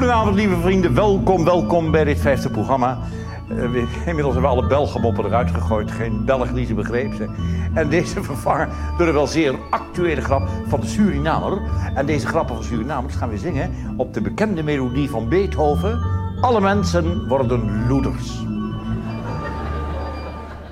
Goedenavond, lieve vrienden. Welkom, welkom bij dit vijfde programma. We, inmiddels hebben we alle Belgemoppen eruit gegooid. Geen Belg die ze begreep. Ze. En deze vervangen door de wel zeer actuele grap van de Surinamer. En deze grappen van Surinamers gaan we zingen op de bekende melodie van Beethoven. Alle mensen worden loeders.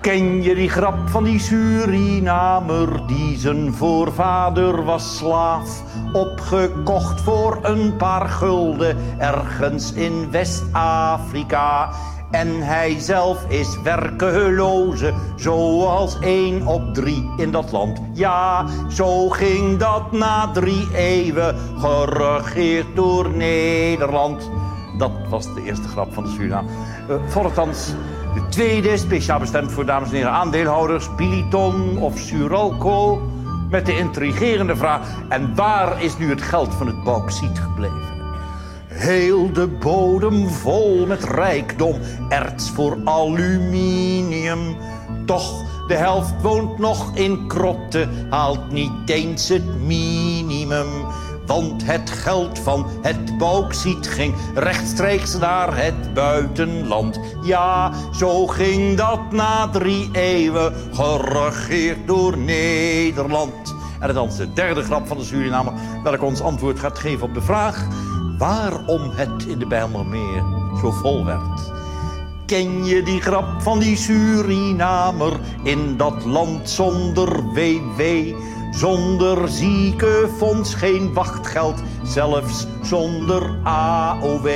Ken je die grap van die Surinamer die zijn voorvader was slaaf? Opgekocht voor een paar gulden ergens in West-Afrika. En hij zelf is werkeloze, zoals één op drie in dat land. Ja, zo ging dat na drie eeuwen, geregeerd door Nederland. Dat was de eerste grap van de Suriname. Uh, voortans de tweede, speciaal bestemd voor dames en heren aandeelhouders, Biliton of Suralco. Met de intrigerende vraag, en waar is nu het geld van het bauxiet gebleven? Heel de bodem vol met rijkdom, erts voor aluminium. Toch, de helft woont nog in krotten, haalt niet eens het minimum. Want het geld van het bauxiet ging rechtstreeks naar het buitenland. Ja, zo ging dat na drie eeuwen, geregeerd door Nederland. En dan is de derde grap van de Surinamer, welke ons antwoord gaat geven op de vraag... waarom het in de Bijlmermeer zo vol werd. Ken je die grap van die Surinamer in dat land zonder WW? Zonder ziekenfonds geen wachtgeld, zelfs zonder AOW.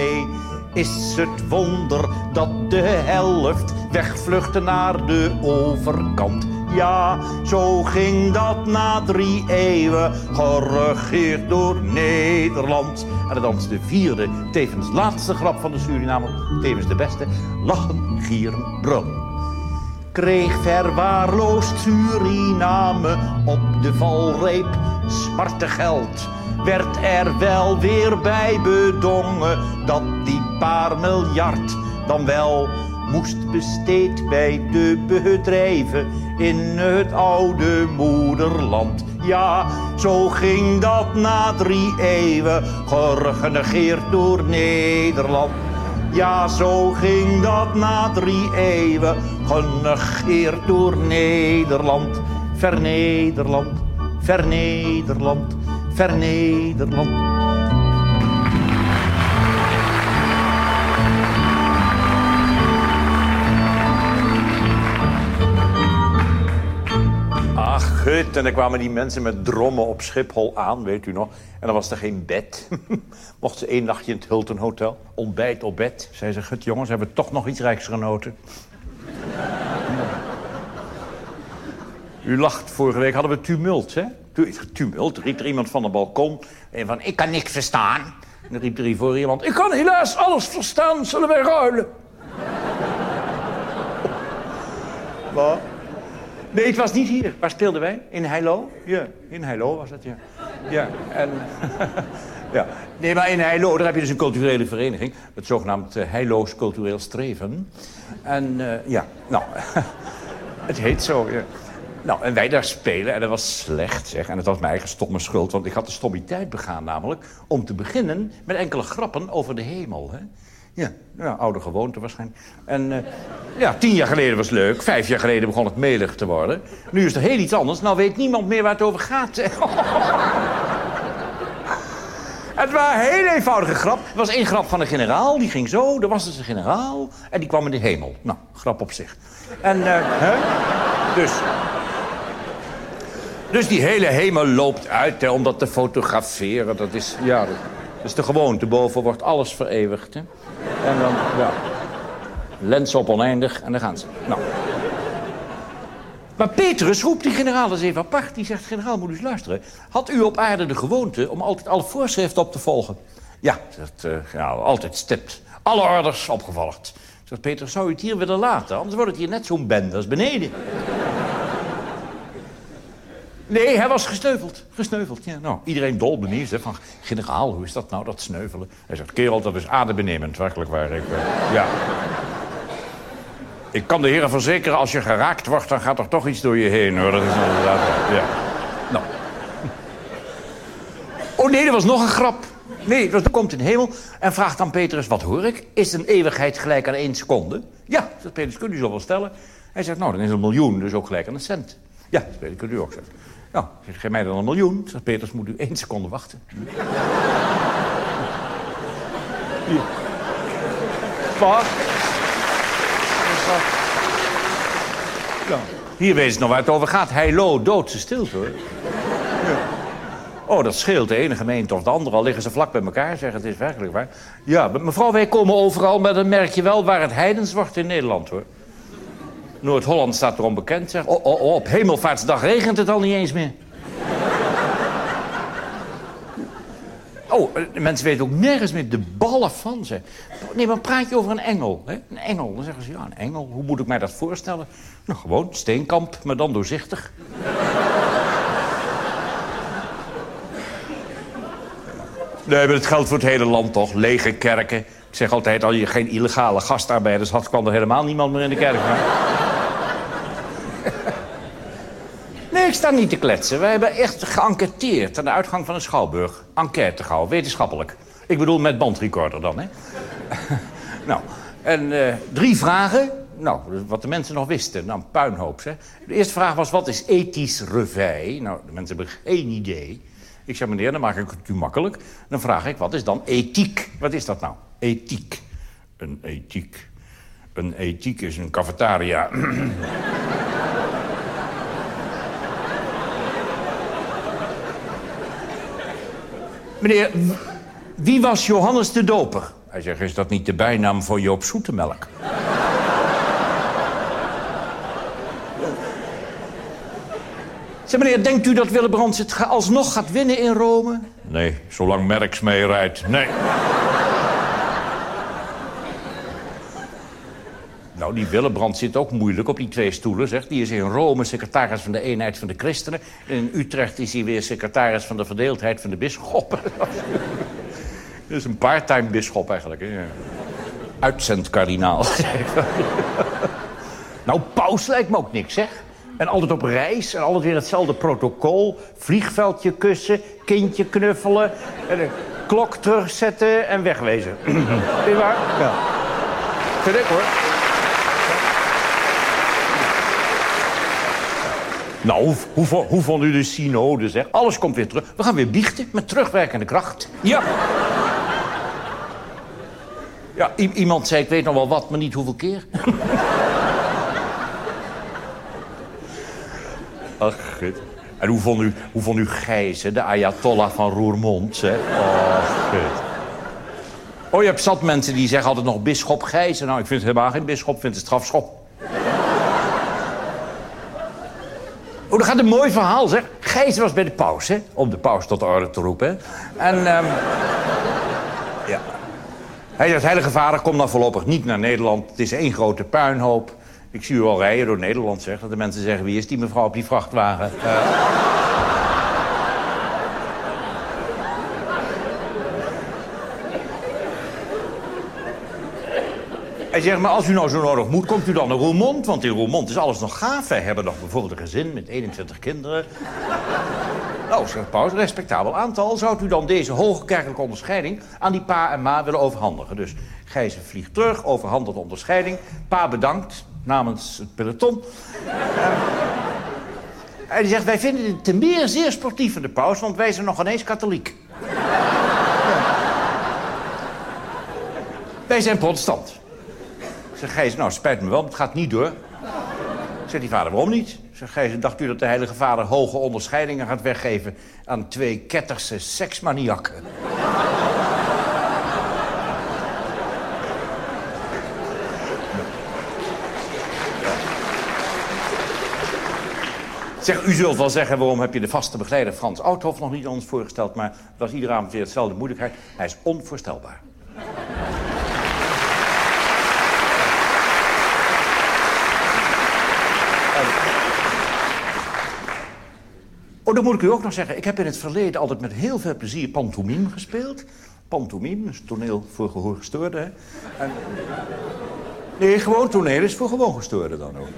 Is het wonder dat de helft wegvluchtte naar de overkant? Ja, zo ging dat na drie eeuwen, geregeerd door Nederland. En dan is de vierde, tevens laatste grap van de Surinamer, tevens de beste, lachen, gieren, brullen kreeg verwaarloosd Suriname op de valreep smarte geld. Werd er wel weer bij bedongen dat die paar miljard dan wel moest besteed bij de bedrijven in het oude moederland. Ja, zo ging dat na drie eeuwen, genegeerd door Nederland. Ja, zo ging dat na drie eeuwen, genegeerd door Nederland. Vernederland, vernederland, vernederland. Gut, en dan kwamen die mensen met drommen op Schiphol aan, weet u nog. En dan was er geen bed. Mocht ze één nachtje in het Hilton Hotel. Ontbijt op bed. Zei ze, gut jongens, hebben we toch nog iets rijks genoten. U lacht, vorige week hadden we tumult, hè? Tumult, riep er iemand van het balkon. En van, ik kan niks verstaan. En dan riep er voor iemand, ik kan helaas alles verstaan, zullen wij ruilen? Wat? Nee, het was niet hier. Waar speelden wij? In Heilo? Ja, in Heilo was het, ja. Ja, en... ja. Nee, maar in Heilo, daar heb je dus een culturele vereniging. Het zogenaamd uh, Heiloos Cultureel Streven. En uh, ja, nou... het heet zo, ja. Nou, en wij daar spelen en dat was slecht, zeg. En het was mijn eigen stomme schuld, want ik had de stommiteit begaan namelijk... om te beginnen met enkele grappen over de hemel, hè. Ja, ja oude gewoonte waarschijnlijk. En uh, ja, tien jaar geleden was het leuk. Vijf jaar geleden begon het melig te worden. Nu is er heel iets anders. Nou weet niemand meer waar het over gaat. het was een heel eenvoudige grap. Er was één grap van een generaal. Die ging zo. Er was dus een generaal. En die kwam in de hemel. Nou, grap op zich. En, uh, hè? Dus... Dus die hele hemel loopt uit om dat te fotograferen. Dat is, ja, dat is de gewoonte. Boven wordt alles vereeuwigd. Hè. En dan, ja. Lens op oneindig en dan gaan ze. Nou. Maar Petrus roept die generaal eens even apart. Die zegt, generaal, moet u eens luisteren. Had u op aarde de gewoonte om altijd alle voorschriften op te volgen? Ja, zegt, uh, ja altijd stipt. Alle orders opgevolgd. Zegt Petrus, zou u het hier willen laten? Anders wordt het hier net zo'n bende als beneden. Nee, hij was gesneuveld. Gesneuveld, ja. Nou, iedereen dol benieuwd, hè, van... Generaal, hoe is dat nou, dat sneuvelen? Hij zegt, kerel, dat is adembenemend, werkelijk waar. Ik, uh, ja. Ik kan de heren verzekeren, als je geraakt wordt... dan gaat er toch iets door je heen, hoor. Dat is inderdaad... Ja. Nou. Oh nee, er was nog een grap. Nee, er komt in de hemel en vraagt dan Petrus, wat hoor ik? Is een eeuwigheid gelijk aan één seconde? Ja, zegt Petrus, kunt u zo wel stellen? Hij zegt, nou, dan is een miljoen dus ook gelijk aan een cent. Ja, dat kunt u ook zeggen. Nou, zegt, geef mij dan een miljoen. Zegt Petrus, moet u één seconde wachten. Hier. Ja. Hier weet je nog waar het over gaat. Heilo, doodse stilte hoor. Oh, dat scheelt. De ene gemeente of de andere. Al liggen ze vlak bij elkaar, zeggen het is werkelijk waar. Ja, mevrouw, wij komen overal, maar dan merk je wel waar het heidens wordt in Nederland, hoor. Noord-Holland staat erom bekend, zeg. Oh, oh, oh, op hemelvaartsdag regent het al niet eens meer. Oh, mensen weten ook nergens meer de ballen van ze. Nee, maar praat je over een engel. Hè? Een engel. Dan zeggen ze, ja, een engel. Hoe moet ik mij dat voorstellen? Nou, gewoon steenkamp, maar dan doorzichtig. Nee, maar het geldt voor het hele land toch. Lege kerken. Ik zeg altijd, als je geen illegale gastarbeiders had... kwam er helemaal niemand meer in de kerk. Ik sta niet te kletsen. Wij hebben echt geënquêteerd aan de uitgang van een schouwburg. Enquête gehouden, wetenschappelijk. Ik bedoel met bandrecorder dan, hè. nou, en uh, drie vragen. Nou, wat de mensen nog wisten. Nou, puinhoop, hè. De eerste vraag was, wat is ethisch revij? Nou, de mensen hebben geen idee. Ik zeg, meneer, dan maak ik het u makkelijk. Dan vraag ik, wat is dan ethiek? Wat is dat nou? Ethiek. Een ethiek. Een ethiek is een cafetaria. Meneer, wie was Johannes de Doper? Hij zegt, is dat niet de bijnaam voor Joop Zoetemelk? Zeg meneer, denkt u dat Willebrands het alsnog gaat winnen in Rome? Nee, zolang Merks mee rijdt, nee. Nou, die Willebrand zit ook moeilijk op die twee stoelen, zeg. Die is in Rome secretaris van de eenheid van de christenen. En in Utrecht is hij weer secretaris van de verdeeldheid van de bisschoppen. Dat is een part-time bisschop eigenlijk. Hè? Uitzendkardinaal. nou, paus lijkt me ook niks, zeg. En altijd op reis en altijd weer hetzelfde protocol. Vliegveldje kussen, kindje knuffelen... En klok terugzetten en wegwezen. Is waar? Ja. Vind hoor. Nou, hoe, hoe, hoe vond u de synode, zeg? Alles komt weer terug. We gaan weer biechten met terugwerkende kracht. Ja. Ja, iemand zei, ik weet nog wel wat, maar niet hoeveel keer. Ach, goed. En hoe vond u, hoe vond u Gijzen, de Ayatollah van Roermond, zeg? Oh, goed. Oh, je hebt zat mensen die zeggen altijd nog bisschop Gijzen. Nou, ik vind het helemaal geen bisschop, ik vind het strafschop. Oh, dat gaat een mooi verhaal, zeg. Gijs was bij de paus, hè? Om de paus tot de orde te roepen. En, um, ja. Hij zegt, heilige vader, kom dan voorlopig niet naar Nederland. Het is één grote puinhoop. Ik zie u al rijden door Nederland, zeg. Dat de mensen zeggen, wie is die mevrouw op die vrachtwagen? Uh... Hij zegt, maar als u nou zo nodig moet, komt u dan naar Roermond? Want in Roermond is alles nog gaaf. Wij hebben nog bijvoorbeeld een gezin met 21 kinderen. nou, zegt Paus, respectabel aantal. Zou u dan deze hoge kerkelijke onderscheiding aan die pa en ma willen overhandigen? Dus Gijzen vliegt terug, overhandigt de onderscheiding. Pa bedankt namens het peloton. En hij zegt, wij vinden het te meer zeer sportief van de paus... want wij zijn nog ineens katholiek. Wij zijn protestant. Zeg Gijs, nou, spijt me wel, het gaat niet door. Zegt die vader, waarom niet? Zeg Gijs, dacht u dat de heilige vader hoge onderscheidingen gaat weggeven... aan twee ketterse seksmaniakken? Zeg, u zult wel zeggen, waarom heb je de vaste begeleider Frans Oudhoff nog niet aan ons voorgesteld... maar dat is iedere avond weer hetzelfde moeilijkheid. Hij is onvoorstelbaar. Oh, dan moet ik u ook nog zeggen. Ik heb in het verleden altijd met heel veel plezier pantomime gespeeld. Pantomime, is toneel voor gehoorgestoorden. En... Nee, gewoon toneel is voor gewoon gestoorden dan ook.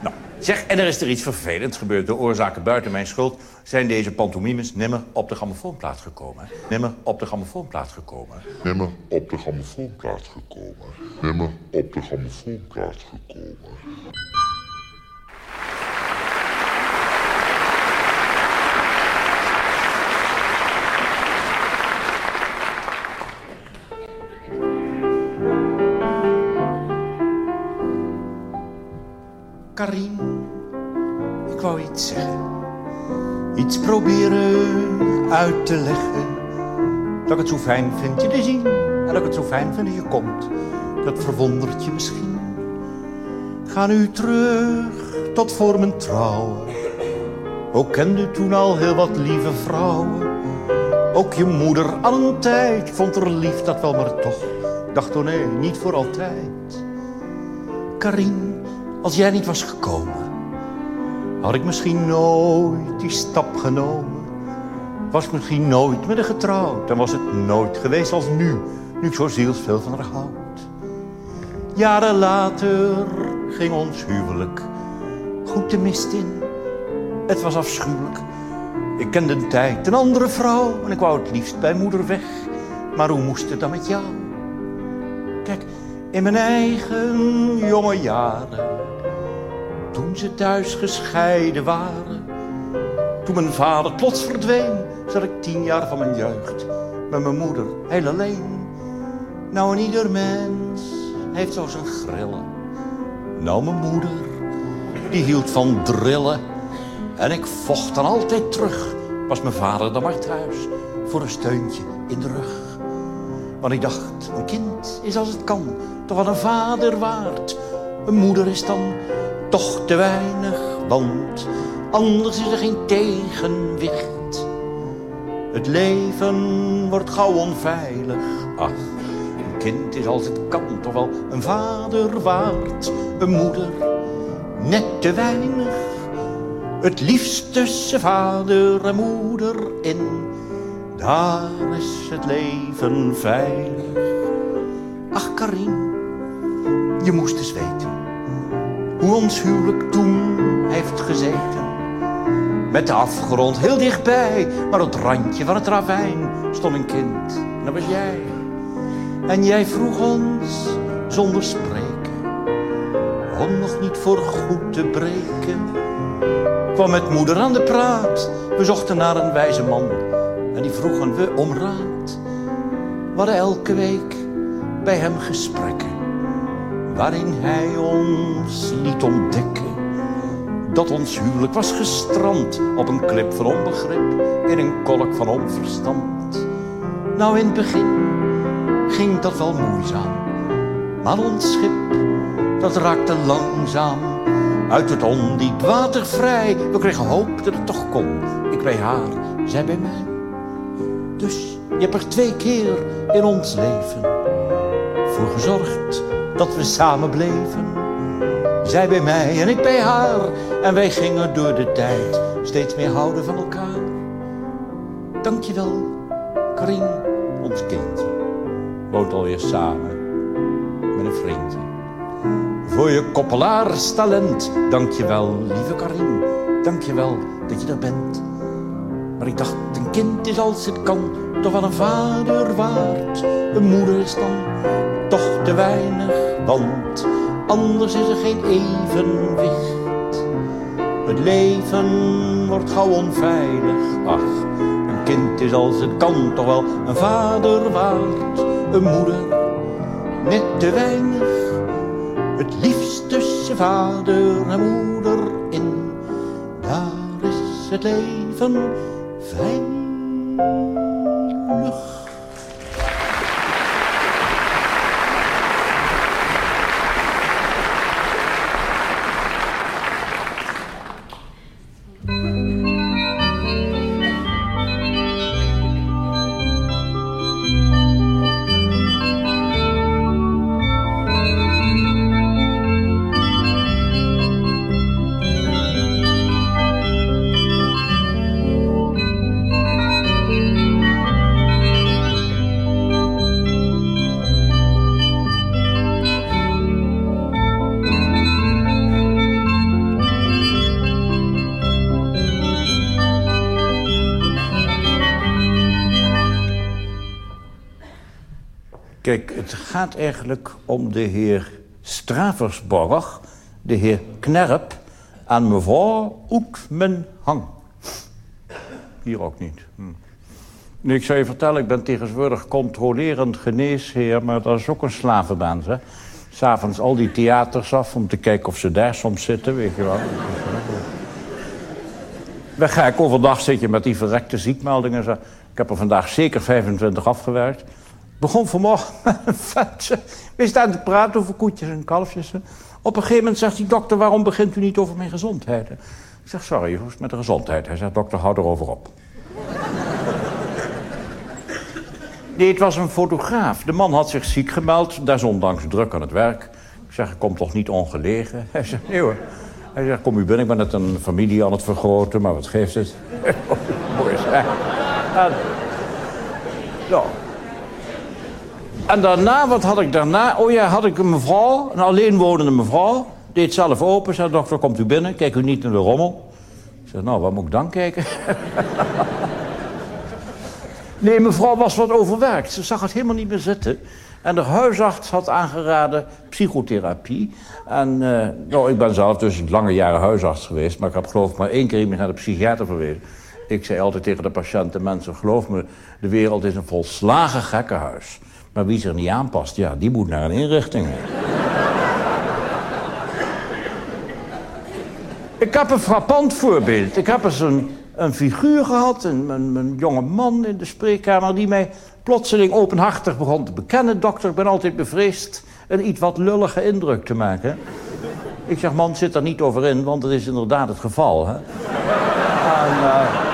nou, Zeg, en er is er iets vervelends gebeurd. De oorzaken buiten mijn schuld zijn deze pantomimes nimmer op de grammofoonplaat gekomen. Nimmer op de grammofoonplaat gekomen. Nimmer op de grammofoonplaat gekomen. Nimmer op de grammofoonplaat gekomen. Iets proberen uit te leggen. Dat ik het zo fijn vind je te zien. En dat ik het zo fijn vind dat je komt. Dat verwondert je misschien. Ga nu terug tot voor mijn trouw. Ook kende toen al heel wat lieve vrouwen. Ook je moeder al een tijd vond er lief dat wel, maar toch. Dacht oh nee, niet voor altijd. Karin, als jij niet was gekomen, had ik misschien nooit die stap genomen. Was misschien nooit met haar getrouwd, dan was het nooit geweest als nu, nu ik zo zielsveel van haar houd. Jaren later ging ons huwelijk goed de mist in. Het was afschuwelijk. Ik kende een tijd een andere vrouw en ik wou het liefst bij moeder weg. Maar hoe moest het dan met jou? Kijk, in mijn eigen jonge jaren, toen ze thuis gescheiden waren. Toen mijn vader plots verdween, zat ik tien jaar van mijn jeugd met mijn moeder heel alleen. Nou, en ieder mens heeft zo zijn grillen. Nou, mijn moeder, die hield van drillen. En ik vocht dan altijd terug. Was mijn vader dan maar thuis voor een steuntje in de rug. Want ik dacht, een kind is als het kan, toch wat een vader waard. Een moeder is dan toch te weinig, want anders is er geen tegenwicht. Het leven wordt gauw onveilig, ach. Een kind is als het kan, toch wel een vader waard. Een moeder, net te weinig. Het liefst tussen vader en moeder in. Daar is het leven veilig. Ach, Karin, je moest eens weten hoe ons huwelijk toen heeft gezeten. Met de afgrond heel dichtbij, maar op het randje van het ravijn stond een kind. En dat was jij. En jij vroeg ons zonder spreken, om nog niet voor goed te breken. Kwam met moeder aan de praat, we zochten naar een wijze man. En die vroegen we om raad. We hadden elke week bij hem gesprekken waarin hij ons liet ontdekken dat ons huwelijk was gestrand op een klip van onbegrip in een kolk van onverstand. Nou, in het begin ging dat wel moeizaam, maar ons schip dat raakte langzaam uit het ondiep water vrij. We kregen hoop dat het toch kon. Ik bij haar, zij bij mij. Dus je hebt er twee keer in ons leven voor gezorgd dat we samen bleven. Zij bij mij en ik bij haar. En wij gingen door de tijd steeds meer houden van elkaar. Dankjewel, Karin, ons kindje. Woont alweer samen met een vriendje. Voor je koppelaarstalent, dankjewel, lieve Karin. Dankjewel dat je er bent. Maar ik dacht, een kind is als het kan, toch wel een vader waard. Een moeder is dan toch te weinig, want anders is er geen evenwicht. Het leven wordt gauw onveilig, ach, een kind is als het kan, toch wel een vader waard. Een moeder, net te weinig, het liefst tussen vader en moeder in. Daar is het leven veilig. Gaat eigenlijk om de heer Straversborg, de heer Knerp en mevrouw Oekmenhang. Hier ook niet. Hm. Ik zou je vertellen, ik ben tegenwoordig controlerend geneesheer... maar dat is ook een slavenbaan, hè. S'avonds al die theaters af om te kijken of ze daar soms zitten, weet je wel. Dan ga ik overdag zitten met die verrekte ziekmeldingen. Ik heb er vandaag zeker 25 afgewerkt. Begon vanmorgen met We staan te praten over koetjes en kalfjes. Op een gegeven moment zegt die dokter... waarom begint u niet over mijn gezondheid? Ik zeg, sorry, hoe is het met de gezondheid? Hij zegt, dokter, hou erover op. Nee, het was een fotograaf. De man had zich ziek gemeld, desondanks druk aan het werk. Ik zeg, ik kom toch niet ongelegen? Hij zegt, nee hoor. Hij zegt, kom u binnen, ik ben net een familie aan het vergroten, maar wat geeft het? Mooi. En, ja. En daarna, wat had ik daarna? Oh ja, had ik een mevrouw, een alleenwonende mevrouw. Deed zelf open, zei, dokter, komt u binnen, kijk u niet naar de rommel. Ik zeg, nou, waar moet ik dan kijken? Nee, mevrouw was wat overwerkt. Ze zag het helemaal niet meer zitten. En de huisarts had aangeraden psychotherapie. En uh, nou, ik ben zelf dus lange jaren huisarts geweest... maar ik heb geloof ik maar één keer naar de psychiater verwezen. Ik zei altijd tegen de patiënten, mensen, geloof me... de wereld is een volslagen gekkenhuis. Maar wie zich niet aanpast, ja, die moet naar een inrichting. ik heb een frappant voorbeeld. Ik heb eens een figuur gehad, een, een, jonge man in de spreekkamer... die mij plotseling openhartig begon te bekennen. Dokter, ik ben altijd bevreesd een iets wat lullige indruk te maken. Ik zeg, man, zit er niet over in, want dat is inderdaad het geval. Hè? En, uh,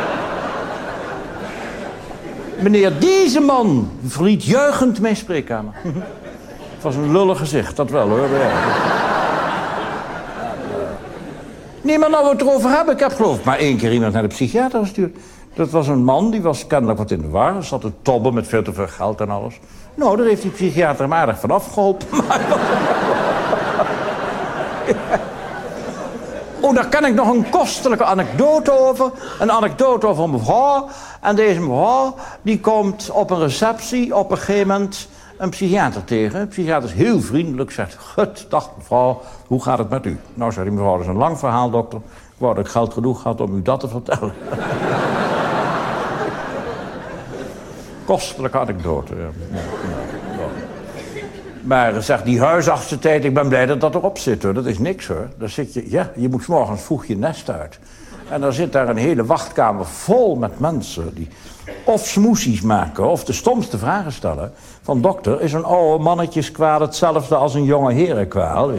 meneer, deze man verliet juichend mijn spreekkamer. het was een lullig gezicht, dat wel hoor. Nee, maar nou we het erover hebben. Ik heb geloof maar één keer iemand naar de psychiater gestuurd. Dat was een man, die was kennelijk wat in de war. Zat te tobben met veel te veel geld en alles. Nou, daar heeft die psychiater hem aardig van afgeholpen. Oh, daar ken ik nog een kostelijke anekdote over. Een anekdote over een mevrouw. En deze mevrouw, die komt op een receptie op een gegeven moment een psychiater tegen. De psychiater is heel vriendelijk, zegt... Gut, dag mevrouw, hoe gaat het met u? Nou, zegt die mevrouw, dat is een lang verhaal, dokter. Ik wou ik geld genoeg had om u dat te vertellen. Kostelijke anekdote. Ja. Maar zegt die huisartsentijd, ik ben blij dat dat erop zit hoor. Dat is niks hoor. Daar zit je, ja, je moet morgens vroeg je nest uit. En dan zit daar een hele wachtkamer vol met mensen die of smoesies maken of de stomste vragen stellen. Van dokter, is een oude mannetjeskwaal hetzelfde als een jonge herenkwaal?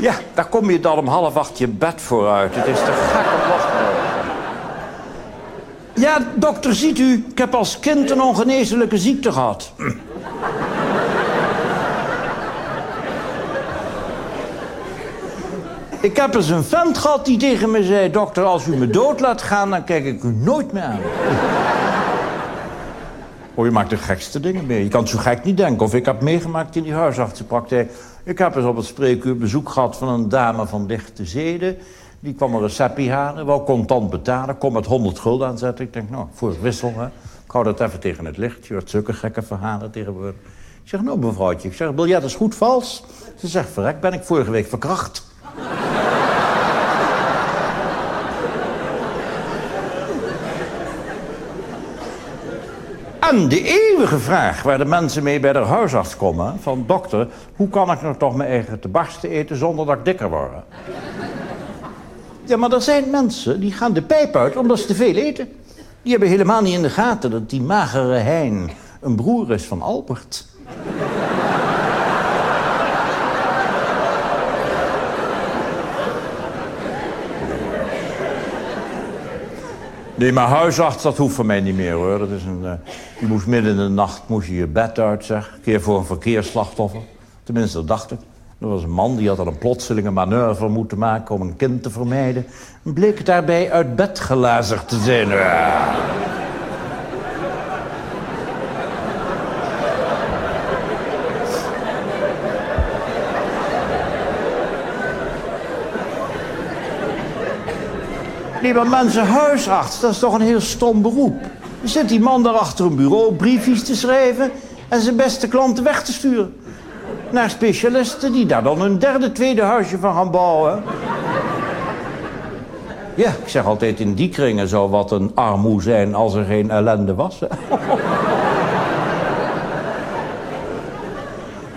Ja, daar kom je dan om half acht je bed vooruit. Het is te gek Ja, dokter, ziet u, ik heb als kind een ongeneeslijke ziekte gehad. Ik heb eens een vent gehad die tegen me zei... dokter, als u me dood laat gaan, dan kijk ik u nooit meer aan. Oh, je maakt de gekste dingen mee. Je kan zo gek niet denken. Of ik heb meegemaakt in die huisartsenpraktijk. Ik heb eens op het spreekuur bezoek gehad van een dame van dichte zeden. Die kwam een receptie halen, wou contant betalen. Kom met 100 gulden aanzetten. Ik denk, nou, voor wissel, hè. Ik hou dat even tegen het licht. Je hoort zulke gekke verhalen tegenwoordig. Ik zeg, nou mevrouwtje, ik zeg, biljet is goed vals. Ze zegt, verrek, ben ik vorige week verkracht. En de eeuwige vraag waar de mensen mee bij de huisarts komen... van dokter, hoe kan ik nou toch mijn eigen te barsten eten zonder dat ik dikker word? Ja, maar er zijn mensen die gaan de pijp uit omdat ze te veel eten. Die hebben helemaal niet in de gaten dat die magere hein een broer is van Albert. Nee, maar huisarts, dat hoeft voor mij niet meer hoor. Dat is een, uh, je moest midden in de nacht moest je, je bed uit, zeg. Een keer voor een verkeersslachtoffer. Tenminste, dat dacht ik. Er was een man die had dan een plotselinge manoeuvre moeten maken om een kind te vermijden. En bleek daarbij uit bed gelazerd te zijn. Ja. Nee, maar mensen, huisarts, dat is toch een heel stom beroep. Er zit die man daar achter een bureau briefjes te schrijven... en zijn beste klanten weg te sturen. Naar specialisten die daar dan een derde, tweede huisje van gaan bouwen. Ja, ik zeg altijd in die kringen zou wat een armoe zijn als er geen ellende was.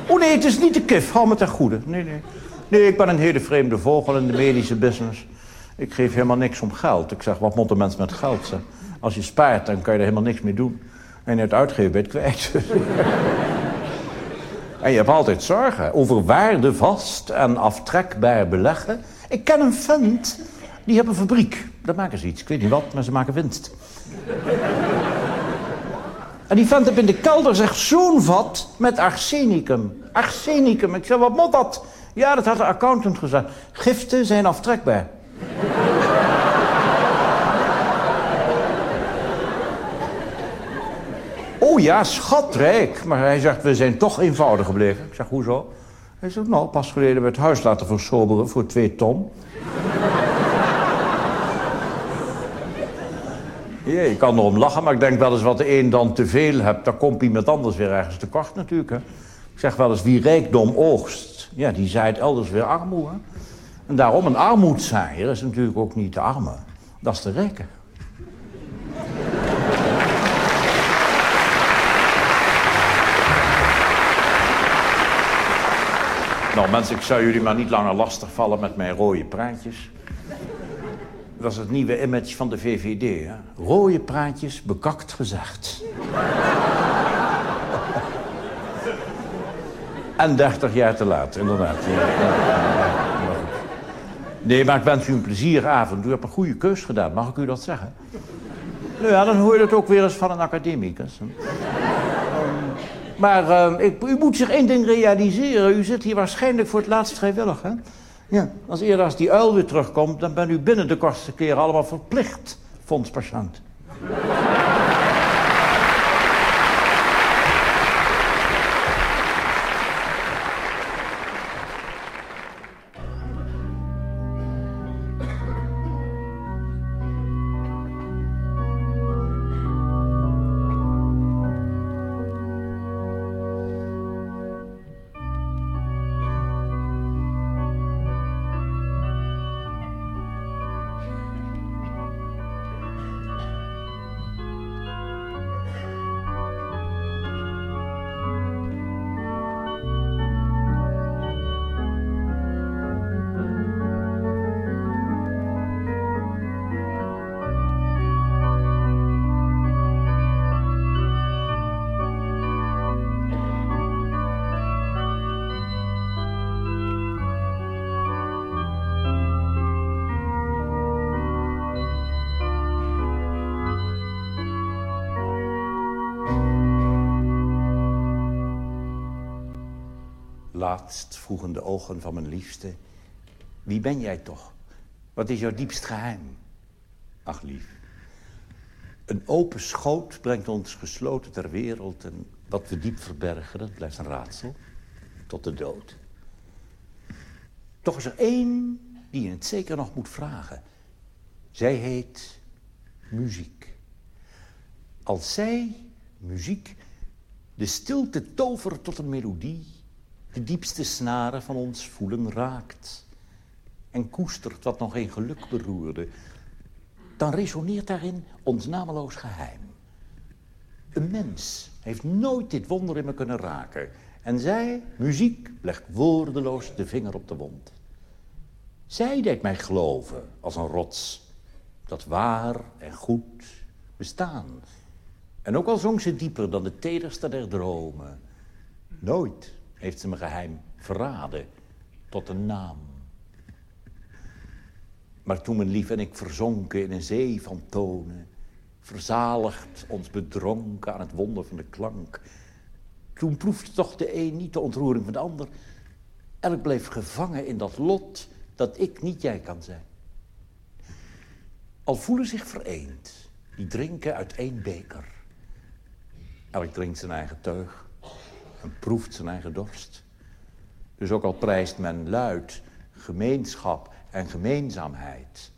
oh nee, het is niet de kif, hou me ten goede. Nee, nee. Nee, ik ben een hele vreemde vogel in de medische business. Ik geef helemaal niks om geld. Ik zeg, wat moet een mens met geld zeg? Als je spaart, dan kan je er helemaal niks mee doen. En het uitgeven ben je kwijt. en je hebt altijd zorgen over waardevast en aftrekbaar beleggen. Ik ken een vent, die heeft een fabriek. Daar maken ze iets. Ik weet niet wat, maar ze maken winst. en die vent heeft in de kelder zeg zo'n vat met arsenicum. Arsenicum. Ik zeg, wat moet dat? Ja, dat had de accountant gezegd. Giften zijn aftrekbaar. Oh ja, schatrijk. Maar hij zegt, we zijn toch eenvoudig gebleven. Ik zeg, hoezo? Hij zegt, nou, pas geleden hebben we het huis laten versoberen voor twee ton. Ja, je kan erom lachen, maar ik denk wel eens wat de een dan te veel hebt... dan komt iemand anders weer ergens tekort natuurlijk. Hè. Ik zeg wel eens, wie rijkdom oogst, ja, die zaait elders weer armoede. En daarom, een armoedzaaier is natuurlijk ook niet de arme. Dat is de rijke. Nou mensen, ik zou jullie maar niet langer lastigvallen met mijn rode praatjes. Dat is het nieuwe image van de VVD. Hè? Rode praatjes, bekakt gezegd. en 30 jaar te laat, inderdaad. Nee, maar ik wens u een plezieravond. U hebt een goede keus gedaan, mag ik u dat zeggen? Nou ja, dan hoor je dat ook weer eens van een academicus. Maar uh, ik, u moet zich één ding realiseren. U zit hier waarschijnlijk voor het laatst vrijwillig, hè? Ja. Als eerder als die uil weer terugkomt, dan ben u binnen de kortste keren allemaal verplicht fondspatiënt. Laatst vroegen de ogen van mijn liefste... Wie ben jij toch? Wat is jouw diepst geheim? Ach, lief. Een open schoot brengt ons gesloten ter wereld... en wat we diep verbergen, dat blijft een raadsel. Tot de dood. Toch is er één die je het zeker nog moet vragen. Zij heet muziek. Als zij, muziek, de stilte tovert tot een melodie de diepste snaren van ons voelen raakt en koestert wat nog geen geluk beroerde, dan resoneert daarin ons nameloos geheim. Een mens heeft nooit dit wonder in me kunnen raken. En zij, muziek, legt woordeloos de vinger op de wond. Zij deed mij geloven als een rots, dat waar en goed bestaan. En ook al zong ze dieper dan de tederste der dromen, nooit heeft ze mijn geheim verraden tot een naam. Maar toen mijn lief en ik verzonken in een zee van tonen, verzaligd ons bedronken aan het wonder van de klank, toen proefde toch de een niet de ontroering van de ander. Elk bleef gevangen in dat lot dat ik niet jij kan zijn. Al voelen zich vereend, die drinken uit één beker. Elk drinkt zijn eigen teug en proeft zijn eigen dorst. Dus ook al prijst men luid gemeenschap en gemeenzaamheid.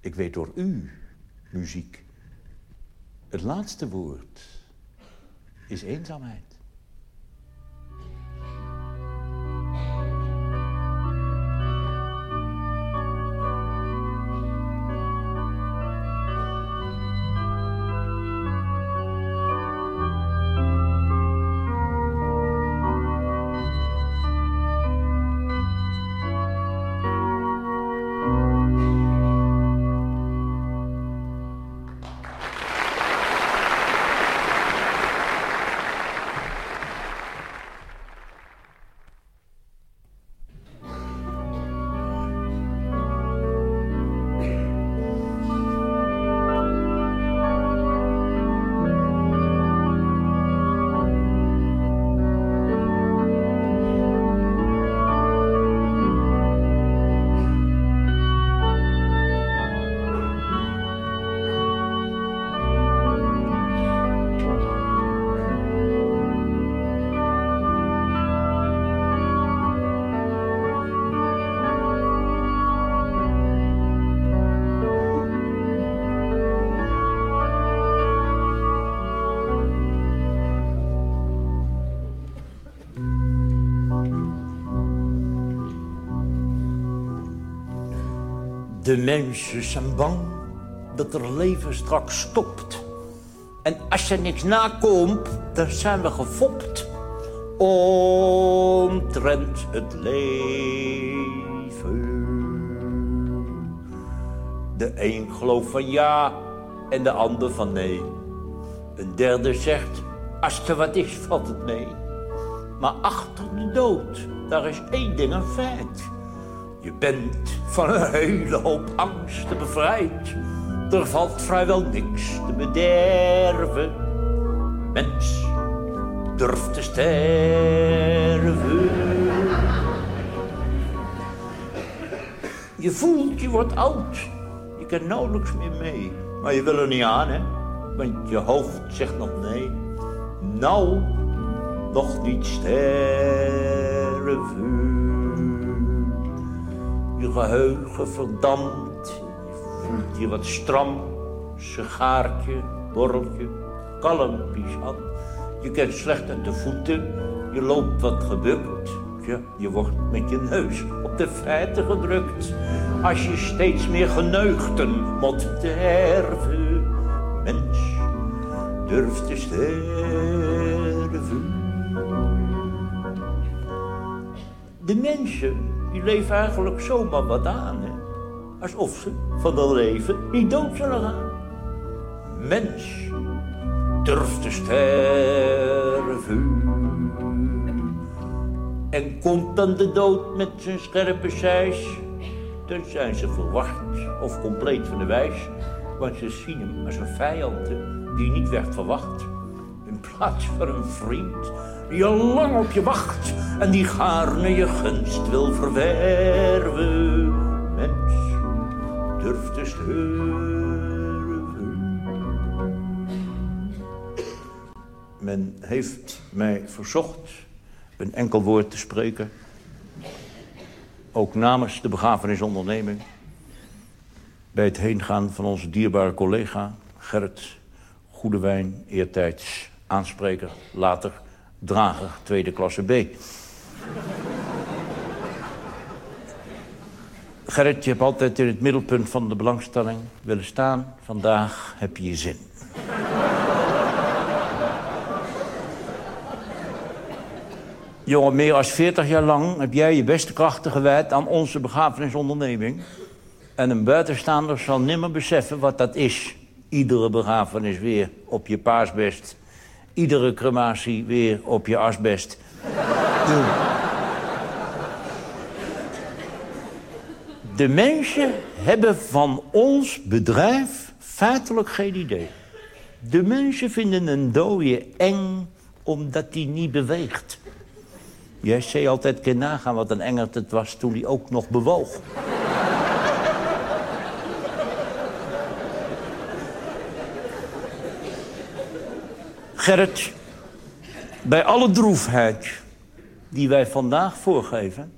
Ik weet door u, muziek, het laatste woord is eenzaamheid. De mensen zijn bang dat er leven straks stopt. En als je niks nakomt, dan zijn we gefopt. Omtrent het leven. De een gelooft van ja en de ander van nee. Een derde zegt, als er wat is, valt het mee. Maar achter de dood, daar is één ding een feit. Je bent van een hele hoop angsten bevrijd. Er valt vrijwel niks te bederven. Mens, durf te sterven. Je voelt, je wordt oud. Je kan nauwelijks meer mee. Maar je wil er niet aan, hè? Want je hoofd zegt nog nee. Nou, nog niet sterven je geheugen verdampt. Je voelt je wat stram, sigaartje, borreltje, kalmpjes aan. Je kent slecht uit de voeten, je loopt wat gebukt. Ja, je wordt met je neus op de feiten gedrukt. Als je steeds meer geneugten moet sterven. Mens, durf te sterven. De mensen die leven eigenlijk zomaar wat aan. Alsof ze van dat leven niet dood zullen gaan. Mens, durf te sterven. En komt dan de dood met zijn scherpe zijs, dan zijn ze verwacht of compleet van de wijs. Want ze zien hem als een vijand die niet werd verwacht. In plaats van een vriend die lang op je wacht en die gaarne je gunst wil verwerven. Mens, durf te sterven. Men heeft mij verzocht een enkel woord te spreken. Ook namens de begrafenisonderneming. Bij het heengaan van onze dierbare collega Gerrit Goedewijn, eertijds aanspreker, later drager tweede klasse B. Gerrit, je hebt altijd in het middelpunt van de belangstelling willen staan. Vandaag heb je je zin. Jongen, meer dan 40 jaar lang heb jij je beste krachten gewijd aan onze begrafenisonderneming. En een buitenstaander zal nimmer beseffen wat dat is. Iedere begrafenis weer op je paasbest iedere crematie weer op je asbest. De mensen hebben van ons bedrijf feitelijk geen idee. De mensen vinden een dode eng omdat die niet beweegt. Jij zei altijd keer nagaan wat een engert het was toen hij ook nog bewoog. Gerrit, bij alle droefheid die wij vandaag voorgeven...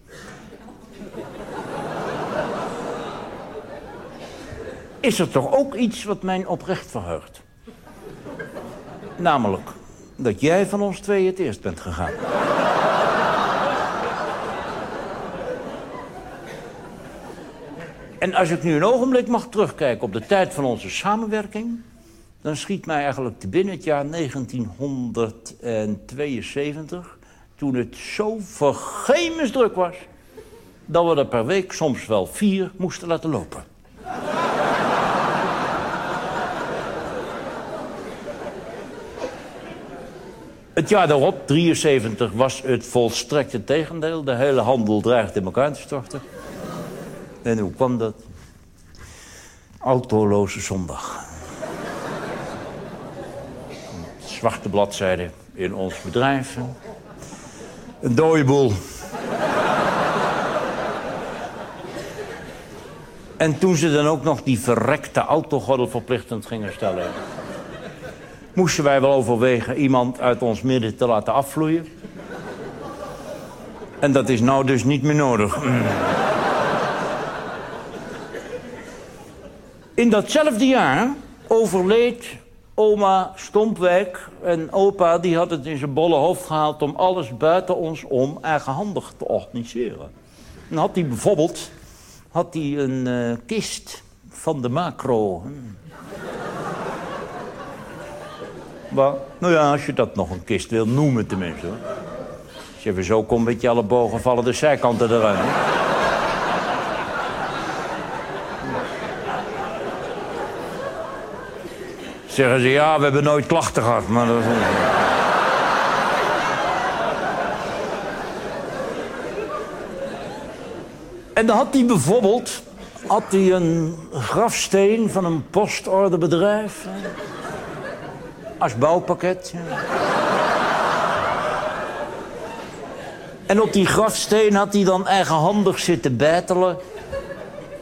is er toch ook iets wat mij oprecht verheugt. Namelijk dat jij van ons twee het eerst bent gegaan. En als ik nu een ogenblik mag terugkijken op de tijd van onze samenwerking... dan schiet mij eigenlijk te binnen het jaar 1972... toen het zo vergemensdruk was... dat we er per week soms wel vier moesten laten lopen. Het jaar daarop, 73, was het volstrekte tegendeel. De hele handel dreigde in elkaar te storten. En hoe kwam dat? Autoloze zondag. Zwarte bladzijde in ons bedrijf. Een dode boel. En toen ze dan ook nog die verrekte autogordel verplichtend gingen stellen... moesten wij wel overwegen iemand uit ons midden te laten afvloeien. En dat is nou dus niet meer nodig. In datzelfde jaar overleed oma Stompwijk en opa die had het in zijn bolle hoofd gehaald... om alles buiten ons om eigenhandig te organiseren. Dan had hij bijvoorbeeld had hij een uh, kist van de macro. Maar, nou ja, als je dat nog een kist wil noemen tenminste. Als je even zo komt, beetje alle bogen vallen de zijkanten eruit. Zeggen ze, ja, we hebben nooit klachten gehad. Maar. En dan had hij bijvoorbeeld had hij een grafsteen van een postorderbedrijf. Als bouwpakket. En op die grafsteen had hij dan eigenhandig zitten bettelen.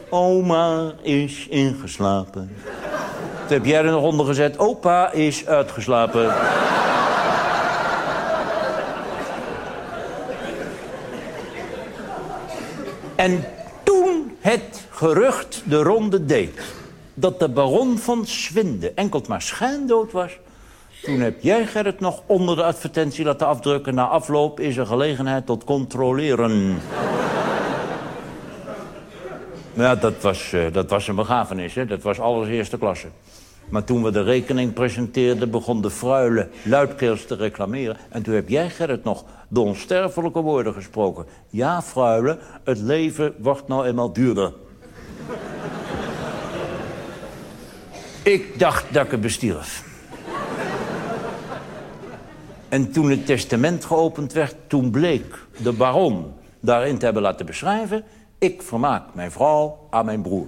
Oma is ingeslapen. Heb jij er nog onder gezet. Opa is uitgeslapen. En toen het gerucht de ronde deed... dat de baron van Swinde enkel maar schijndood was... toen heb jij, Gerrit, nog onder de advertentie laten afdrukken... na afloop is er gelegenheid tot controleren. Ja, dat was, uh, dat was een begrafenis, hè? dat was alles eerste klasse. Maar toen we de rekening presenteerden, begon de fruile luidkeels te reclameren. En toen heb jij, Gerrit, nog de onsterfelijke woorden gesproken. Ja, fruile, het leven wordt nou eenmaal duurder. ik dacht dat ik het bestierf. En toen het testament geopend werd, toen bleek de baron daarin te hebben laten beschrijven... ik vermaak mijn vrouw aan mijn broer.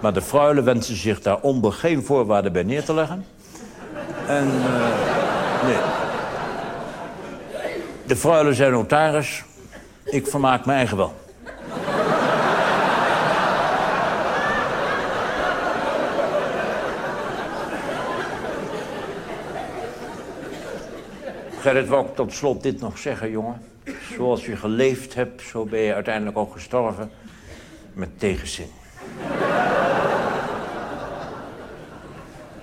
Maar de fruile wensen zich daar onder geen voorwaarden bij neer te leggen. En, uh, nee. De fruile zijn notaris. Ik vermaak mijn eigen wel. Gerrit, wou ik tot slot dit nog zeggen, jongen. Zoals je geleefd hebt, zo ben je uiteindelijk ook gestorven. Met tegenzin.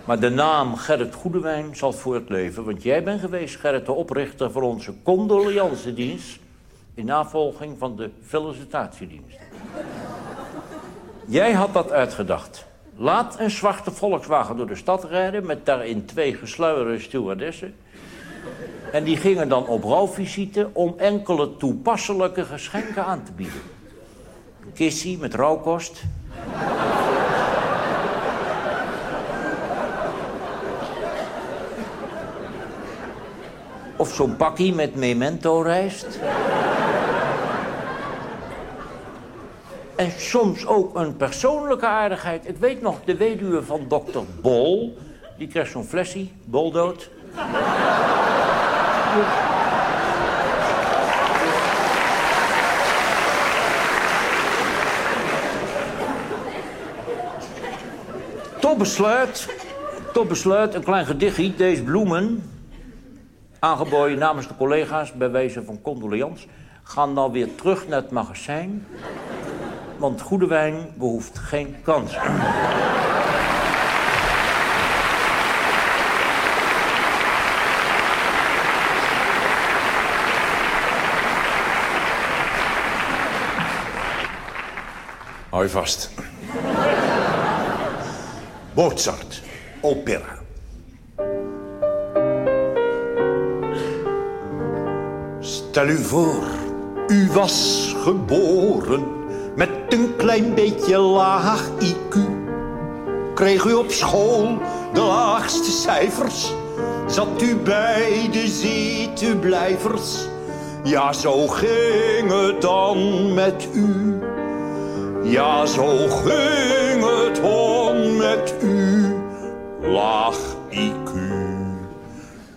Maar de naam Gerrit Goedewijn zal voortleven. Want jij bent geweest, Gerrit, de oprichter van onze condoliancedienst... in navolging van de felicitatiedienst. jij had dat uitgedacht. Laat een zwarte Volkswagen door de stad rijden... met daarin twee gesluierde stewardessen... En die gingen dan op rouwvisite om enkele toepasselijke geschenken aan te bieden. Een kissie met rouwkost. Of zo'n pakkie met memento-rijst. en soms ook een persoonlijke aardigheid. Ik weet nog, de weduwe van dokter Bol... die kreeg zo'n flesje, boldood. Tot besluit, tot besluit een klein gedichtje. Deze bloemen aangeboden namens de collega's bij wijze van condolians... gaan dan weer terug naar het magazijn... want goede wijn behoeft geen kans. Hou je vast. Mozart, opera. Stel u voor, u was geboren met een klein beetje laag IQ. Kreeg u op school de laagste cijfers, zat u bij de zietenblijvers. Ja, zo ging het dan met u. Ja, zo ging het dan met u. Laag IQ.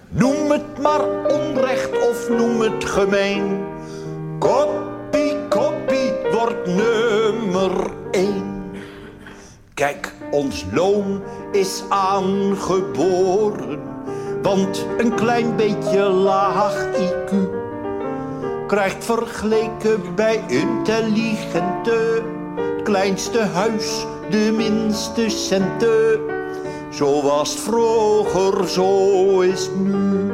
Noem het maar onrecht of noem het gemeen. Koppie, koppie wordt nummer één. Kijk, ons loon is aangeboren. Want een klein beetje laag IQ krijgt vergeleken bij intelligente kleinste huis, de minste centen. Zo was het vroeger, zo is het nu.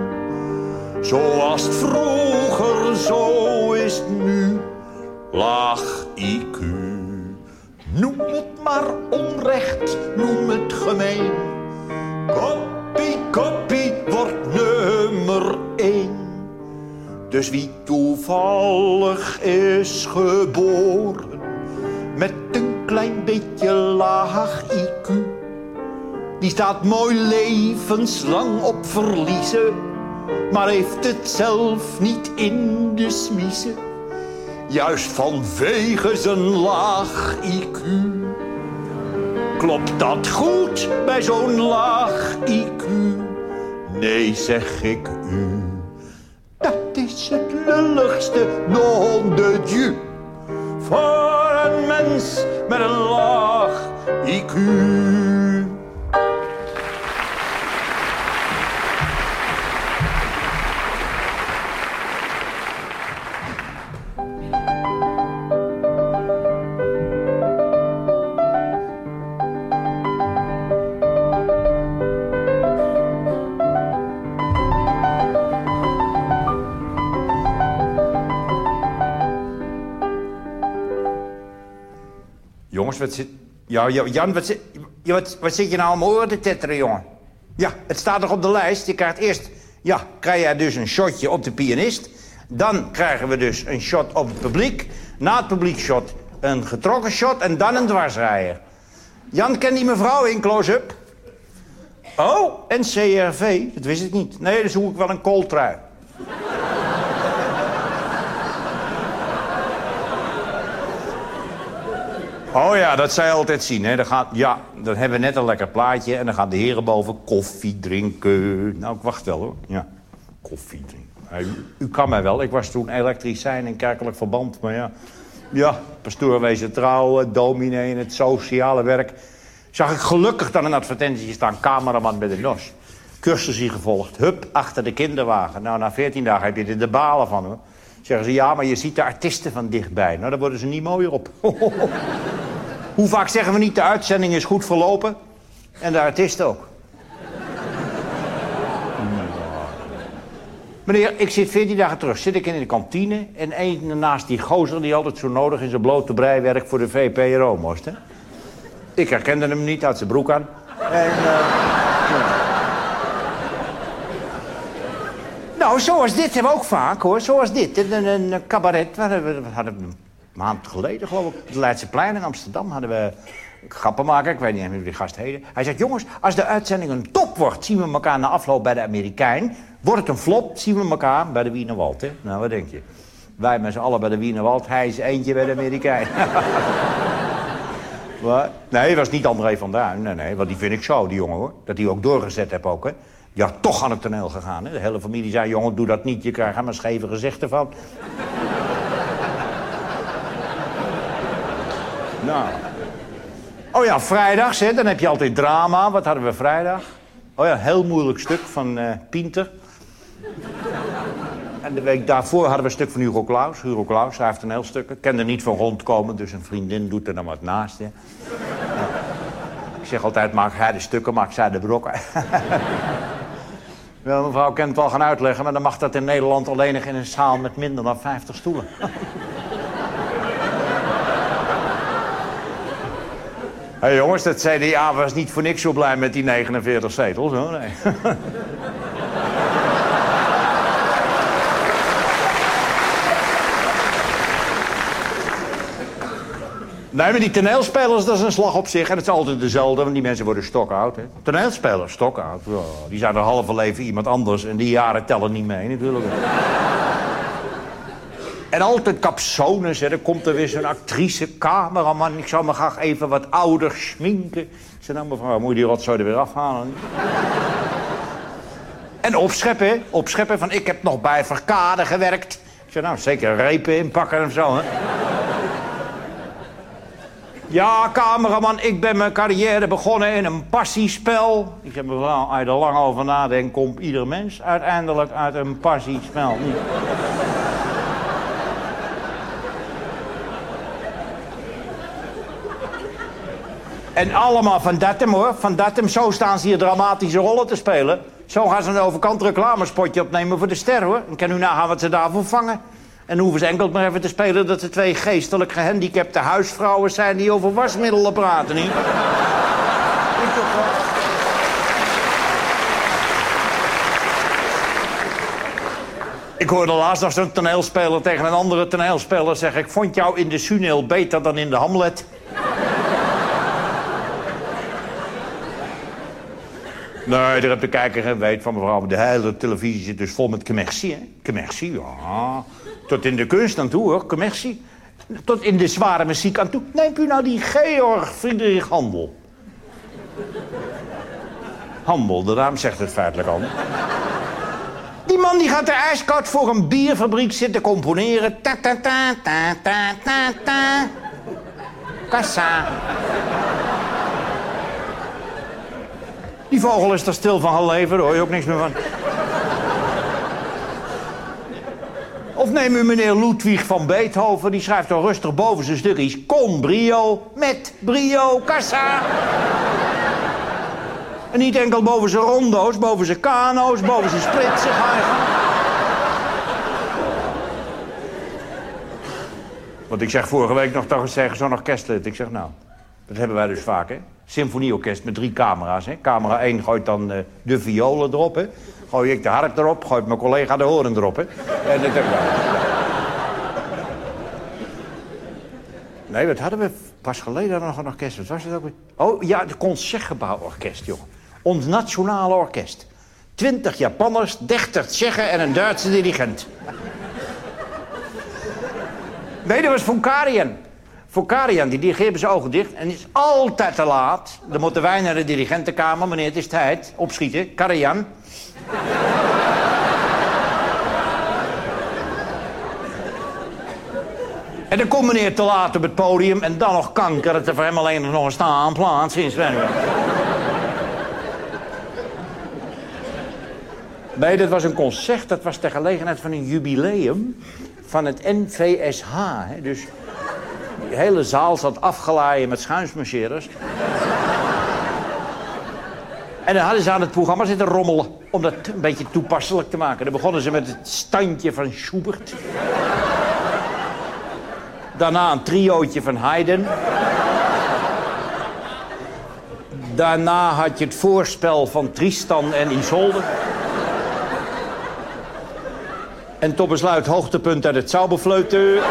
Zo was het vroeger, zo is het nu. Laag IQ. Noem het maar onrecht, noem het gemeen. Koppie, koppie wordt nummer één. Dus wie toevallig is geboren met een klein beetje laag IQ, die staat mooi levenslang op verliezen, maar heeft het zelf niet in de smiezen. Juist vanwege zijn laag IQ. Klopt dat goed bij zo'n laag IQ? Nee, zeg ik u. Dat is het lulligste nom de dieu. Een met een laag IQ. Ja, ja, Jan, wat wat, wat zit je nou om oren te tetteren, jongen? Ja, het staat nog op de lijst. Je krijgt eerst... Ja, krijg jij dus een shotje op de pianist. Dan krijgen we dus een shot op het publiek. Na het publiek shot een getrokken shot en dan een dwarsrijer. Jan, ken die mevrouw in close-up? Oh, en CRV? Dat wist ik niet. Nee, dan zoek ik wel een kooltrui. Oh ja, dat zij altijd zien. Hè. Dan ja, dan hebben we net een lekker plaatje... en dan gaan de heren boven koffie drinken. Nou, ik wacht wel, hoor. Ja, koffie drinken. U, u kan mij wel. Ik was toen elektricijn in kerkelijk verband. Maar ja, ja pastoor wezen trouwen, dominee in het sociale werk. Zag ik gelukkig dan een advertentie staan... cameraman bij de NOS. Cursusie gevolgd. Hup, achter de kinderwagen. Nou, na veertien dagen heb je er de balen van, hoor. Zeggen ze, ja, maar je ziet de artiesten van dichtbij. Nou, daar worden ze niet mooier op. Hoe vaak zeggen we niet, de uitzending is goed verlopen? En de artiest ook. Meneer, ik zit 14 dagen terug, zit ik in de kantine... en een naast die gozer die altijd zo nodig in zijn blote breiwerk... voor de VPRO moest, hè? Ik herkende hem niet, had zijn broek aan. En, uh, Nou, zoals dit hebben we ook vaak, hoor. Zoals dit, een, een, cabaret. We hadden, we een maand geleden, geloof ik, de Leidse Plein in Amsterdam... hadden we grappenmaker, ik weet niet hoe die gast heette. Hij zegt, jongens, als de uitzending een top wordt... zien we elkaar na afloop bij de Amerikaan. Wordt het een flop, zien we elkaar bij de Wienerwald? Nou, wat denk je? Wij met z'n allen bij de Wienerwald, hij is eentje bij de Amerikaan. Wat? Nee, dat was niet André van Duin. Nee, nee, want die vind ik zo, die jongen, hoor. Dat hij ook doorgezet heb ook, hè. Ja, toch aan het toneel gegaan, hè. De hele familie zei, jongen, doe dat niet. Je krijgt er maar scheve gezichten van. nou. Oh ja, vrijdags, hè. Dan heb je altijd drama. Wat hadden we vrijdag? Oh ja, heel moeilijk stuk van uh, Pinter. En de week daarvoor hadden we een stuk van Hugo Claus. Hugo Claus schrijft een heel stuk. Ik kende niet van rondkomen, dus een vriendin doet er dan wat naast. Ik zeg altijd, maak hij de stukken, maak zij de brokken. Wel, mevrouw kan het wel gaan uitleggen, maar dan mag dat in Nederland alleen nog in een zaal met minder dan 50 stoelen. Hé hey jongens, dat CDA was niet voor niks zo blij met die 49 zetels, hoor. Nee. Nee, maar die toneelspelers, dat is een slag op zich. En het is altijd dezelfde, want die mensen worden stokoud. Hè. Toneelspelers, stokoud. Die zijn er halve leven iemand anders. En die jaren tellen niet mee, natuurlijk. en altijd capsones, hè. Dan komt er weer zo'n actrice, cameraman. Ik zou me graag even wat ouder schminken. Ik zei, nou mevrouw, moet je die rotzooi er weer afhalen? en opscheppen. Opscheppen van, ik heb nog bij Verkade gewerkt. Ik zei, nou, zeker repen inpakken of zo, hè. Ja, cameraman, ik ben mijn carrière begonnen in een passiespel. Ik heb er wel uit er lang over nadenken, komt ieder mens uiteindelijk uit een passiespel. Niet? En allemaal van datum hoor, van datum. Zo staan ze hier dramatische rollen te spelen. Zo gaan ze een overkant reclamespotje opnemen voor de ster hoor. En kan u nagaan wat ze daarvoor vangen. En hoeven ze enkel maar even te spelen dat er twee geestelijk gehandicapte huisvrouwen zijn die over wasmiddelen praten, niet? Ik hoorde laatst nog zo'n toneelspeler tegen een andere toneelspeler zeggen... ik vond jou in de Suneel beter dan in de Hamlet. Nee, daar heb de kijker geen weet van, mevrouw. De hele televisie zit dus vol met commercie, hè? Commercie, ja. Tot in de kunst aan toe, hoor. Commercie. Tot in de zware muziek aan toe. Neemt u nou die Georg Friedrich Handel. Handel, de naam zegt het feitelijk al. Die man die gaat er ijskoud voor een bierfabriek zitten componeren. Ta ta ta ta ta ta ta. Kassa. Die vogel is er stil van gaan leven, daar hoor je ook niks meer van. Of neem u meneer Ludwig van Beethoven, die schrijft al rustig boven zijn stukjes... Con brio, met brio, kassa. en niet enkel boven zijn rondo's, boven zijn kano's, boven zijn splitsen. Want ik zeg vorige week nog toch eens zeggen zo'n orkestlid. Ik zeg nou, dat hebben wij dus vaak, hè. Symfonieorkest met drie camera's, hè. Camera 1 gooit dan uh, de violen erop, hè. Gooi ik de harp erop, gooit mijn collega de horen erop, hè. En dat, Nee, wat hadden we pas geleden nog een orkest. Wat was het ook weer? Oh, ja, het Concertgebouworkest, jongen. Ons nationale orkest. Twintig Japanners, dertig Tsjechen en een Duitse dirigent. Nee, dat was Von Karian. Voor Karian, die dirigeert zijn ogen dicht en is altijd te laat. Dan moeten wij naar de dirigentenkamer, meneer, het is tijd. Opschieten, Karian. En dan komt meneer te laat op het podium en dan nog kanker. Het er voor hem alleen nog een staan plaats is. Nee, dat was een concert. Dat was ter gelegenheid van een jubileum van het NVSH. Hè. Dus de hele zaal zat afgelaaien met schuinsmarcheerders. En dan hadden ze aan het programma zitten rommelen. Om dat een beetje toepasselijk te maken. Dan begonnen ze met het standje van Schubert. Daarna een triootje van Haydn. Daarna had je het voorspel van Tristan en Isolde. En tot besluit hoogtepunt uit het Zauberfleuten.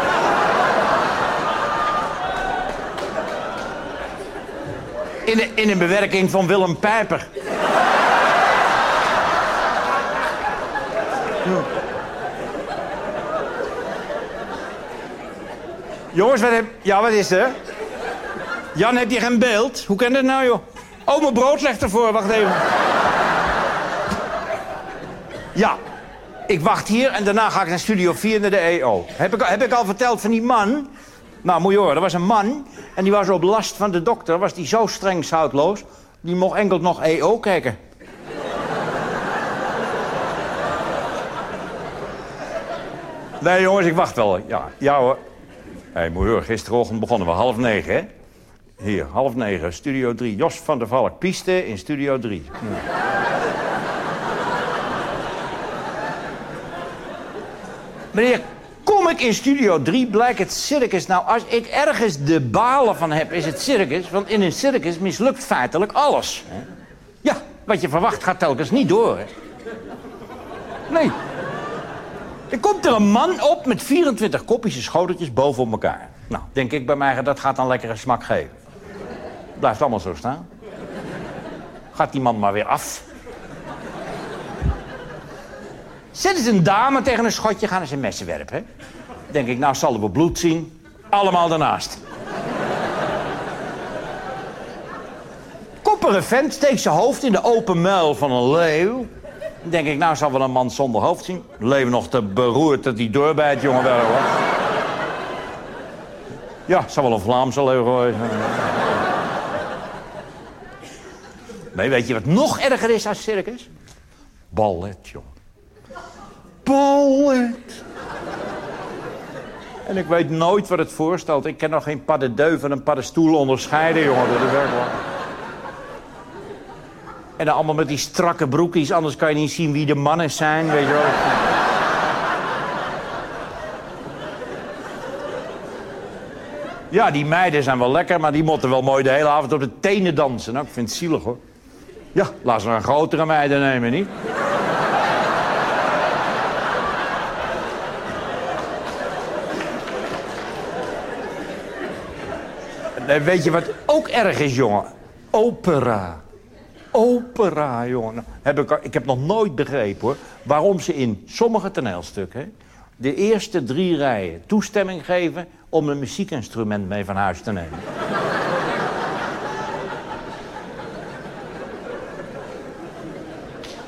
In, in een bewerking van Willem Pijper. Jongens, wat heb... Ja, wat is er? Jan, heb je geen beeld? Hoe kan dat nou, joh? Oh, mijn brood legt ervoor. Wacht even. Ja, ik wacht hier en daarna ga ik naar Studio 4 naar de EO. Heb ik, heb ik al verteld van die man nou, moet je horen, er was een man en die was op last van de dokter, was die zo streng zoutloos, die mocht enkel nog EO kijken. Nee, jongens, ik wacht wel. Ja, ja hoor. Hé, hey, moeder, gisterochtend begonnen we half negen, hè? Hier, half negen, Studio 3. Jos van der Valk, piste in Studio 3. Hm. Meneer, kom ik in Studio 3, blijkt het circus. Nou, als ik ergens de balen van heb, is het circus. Want in een circus mislukt feitelijk alles. Ja, wat je verwacht gaat telkens niet door. Hè? Nee. Er komt er een man op met 24 kopjes en schoteltjes boven elkaar. Nou, denk ik bij mij, dat gaat dan lekkere smak geven. Blijft allemaal zo staan. Gaat die man maar weer af. Zetten ze een dame tegen een schotje, gaan ze messen werpen. Denk ik, nou zal we bloed zien. Allemaal daarnaast. Koppere vent steekt zijn hoofd in de open muil van een leeuw. Denk ik, nou zal wel een man zonder hoofd zien. Leven nog te beroerd dat hij doorbijt, jongen wel hoor. Ja, zal wel een Vlaamse leeuw. Nee, weet je wat nog erger is als circus? Ballet, jongen. Ballet. En ik weet nooit wat het voorstelt. Ik kan nog geen paddendeuf en een paddenstoel onderscheiden, jongen. Dat is werkelijk. En dan allemaal met die strakke broekjes, anders kan je niet zien wie de mannen zijn, weet je wel. Ja, die meiden zijn wel lekker, maar die moeten wel mooi de hele avond op de tenen dansen. Nou, ik vind het zielig, hoor. Ja, laat ze een grotere meiden nemen, niet? Weet je wat ook erg is, jongen? Opera. Opera, jongen. Heb ik, ik heb nog nooit begrepen, hoor. Waarom ze in sommige toneelstukken... de eerste drie rijen toestemming geven... om een muziekinstrument mee van huis te nemen.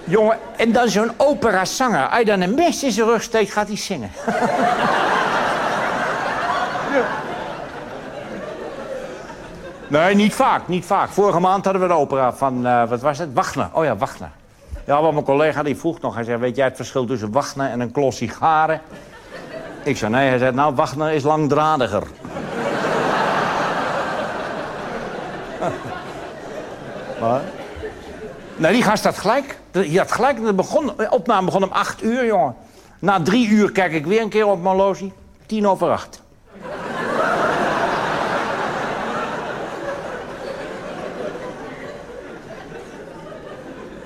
Jongen, en dan zo'n operazanger. Als je dan een mes in zijn rug steekt, gaat hij zingen. Nee, niet vaak, niet vaak. Vorige maand hadden we de opera van, uh, wat was het? Wagner. Oh ja, Wagner. Ja, want mijn collega die vroeg nog, hij zei, weet jij het verschil tussen Wagner en een klos sigaren? Ik zei, nee, hij zei, nou, Wagner is langdradiger. Wat? Nee, die gast had gelijk. Die had gelijk. De, begon, opname begon om acht uur, jongen. Na drie uur kijk ik weer een keer op mijn logie. Tien over acht.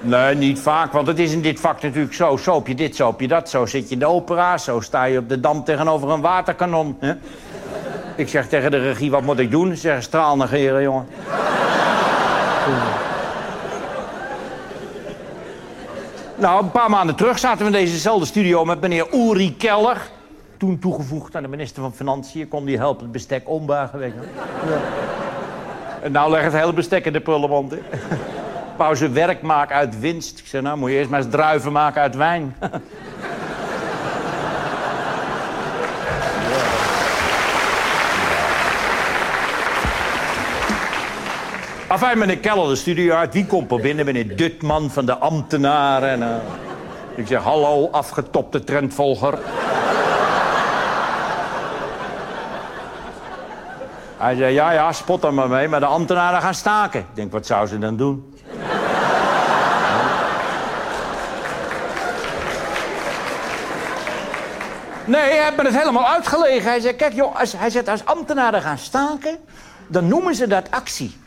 Nee, niet vaak, want het is in dit vak natuurlijk zo. Soop je dit, soop je dat. Zo zit je in de opera, zo sta je op de dam tegenover een waterkanon. Hè? Ik zeg tegen de regie, wat moet ik doen? Ze zeggen, straal negeren, jongen. Nou, een paar maanden terug zaten we in dezezelfde studio met meneer Uri Keller. Toen toegevoegd aan de minister van Financiën. Kon die helpen het bestek ombuigen, weet je ja. En nou legt het hele bestek in de prullenmand, hè. Wou ze werk maken uit winst. Ik zei, nou moet je eerst maar eens druiven maken uit wijn. Enfin, meneer Keller de studio uit. Wie komt er binnen? Meneer Dutman van de ambtenaren. En, uh, ik zeg, hallo, afgetopte trendvolger. Hij zei, ja, ja, spot er maar mee, maar de ambtenaren gaan staken. Ik denk, wat zou ze dan doen? Nee, hij heeft me het helemaal uitgelegen. Hij zei, kijk joh, als, hij zegt, als ambtenaren gaan staken... dan noemen ze dat actie.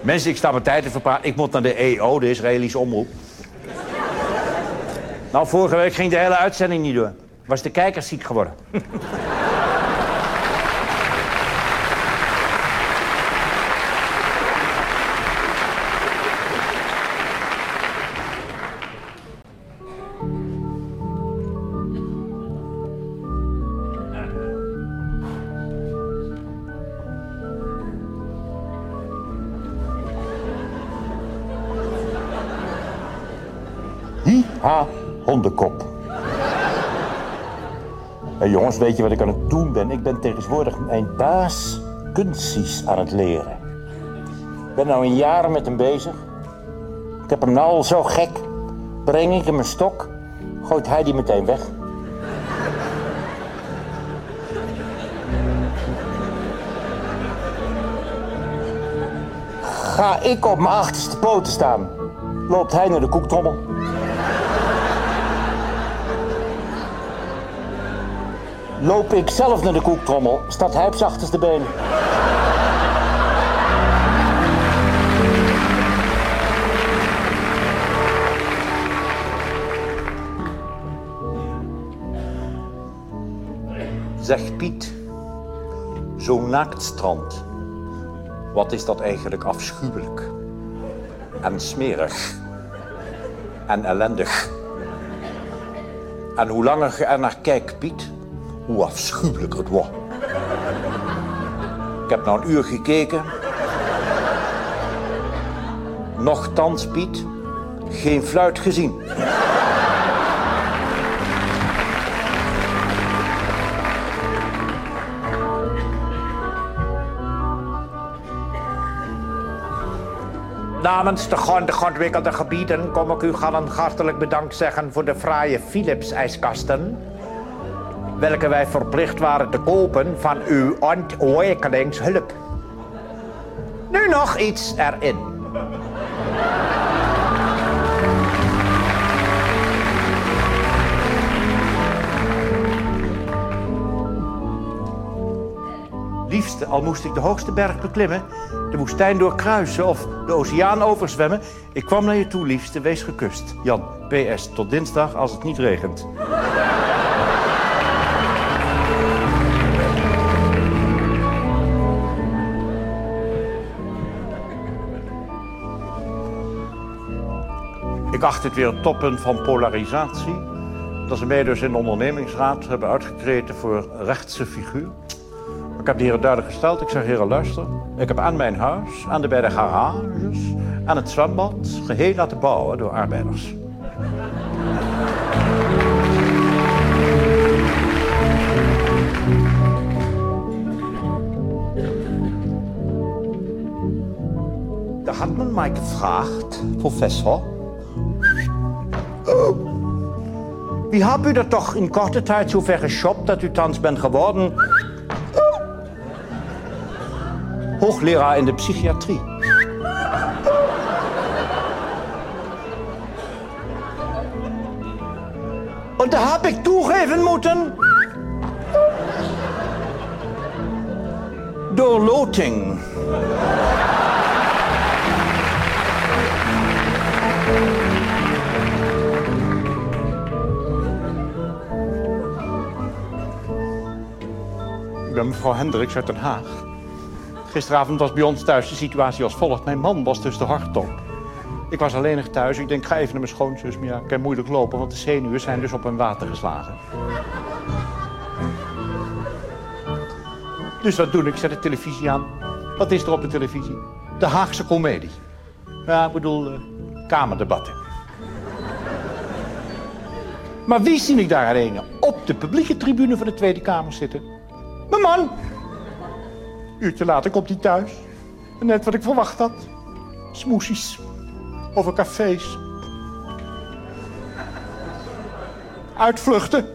Mensen, ik sta mijn tijd te verpraten. Ik moet naar de EO, de Israëlische Omroep. nou, vorige week ging de hele uitzending niet door. Was de kijker ziek geworden. Ha, hondenkop. Hey jongens, weet je wat ik aan het doen ben? Ik ben tegenwoordig mijn baas kunstjes aan het leren. Ik ben nou een jaar met hem bezig. Ik heb hem nou al zo gek. Breng ik hem een stok, gooit hij die meteen weg. Ga ik op mijn achterste poten staan, loopt hij naar de koektrommel. Loop ik zelf naar de koektrommel, staat zijn achterste been. Zeg Piet, zo'n naaktstrand. Wat is dat eigenlijk afschuwelijk? En smerig. En ellendig. En hoe langer je er naar kijkt, Piet, hoe afschuwelijker het wordt. Ik heb nou een uur gekeken. Nochtans, Piet, geen fluit gezien. Namens de ontwikkelde gebieden kom ik u een hartelijk bedankt zeggen voor de fraaie Philips ijskasten. Welke wij verplicht waren te kopen van uw ontwikkelingshulp. Nu nog iets erin. Liefste, al moest ik de hoogste berg beklimmen, de woestijn doorkruisen of de oceaan overzwemmen. Ik kwam naar je toe, liefste, wees gekust. Jan, PS, tot dinsdag als het niet regent. Ik acht het weer toppunt van polarisatie. Dat ze mij dus in de ondernemingsraad hebben uitgekreten voor rechtse figuur. Ik heb de heren duidelijk gesteld. Ik zeg, heren, luister. Ik heb aan mijn huis, aan de beide garages, aan het zwembad... geheel laten bouwen door arbeiders. Daar had men mij gevraagd, professor... Wie hebt u er toch in korte tijd zo ver geshopt dat u thans bent geworden hoogleraar in de psychiatrie. En daar heb ik toegeven moeten. Door loting. Ik ben mevrouw Hendricks uit Den Haag. Gisteravond was bij ons thuis de situatie als volgt. Mijn man was dus de hardtop. Ik was alleenig thuis. Ik denk, ga even naar mijn schoonzus. Maar ja, ik kan moeilijk lopen, want de zenuwen zijn dus op hun water geslagen. Dus wat doe ik? zet de televisie aan. Wat is er op de televisie? De Haagse komedie. Ja, ik bedoel, uh, kamerdebatten. Maar wie zie ik daar alleen op de publieke tribune van de Tweede Kamer zitten? Mijn man! uurtje later komt hij thuis. Net wat ik verwacht had. Smoesies. Over cafés. Uitvluchten.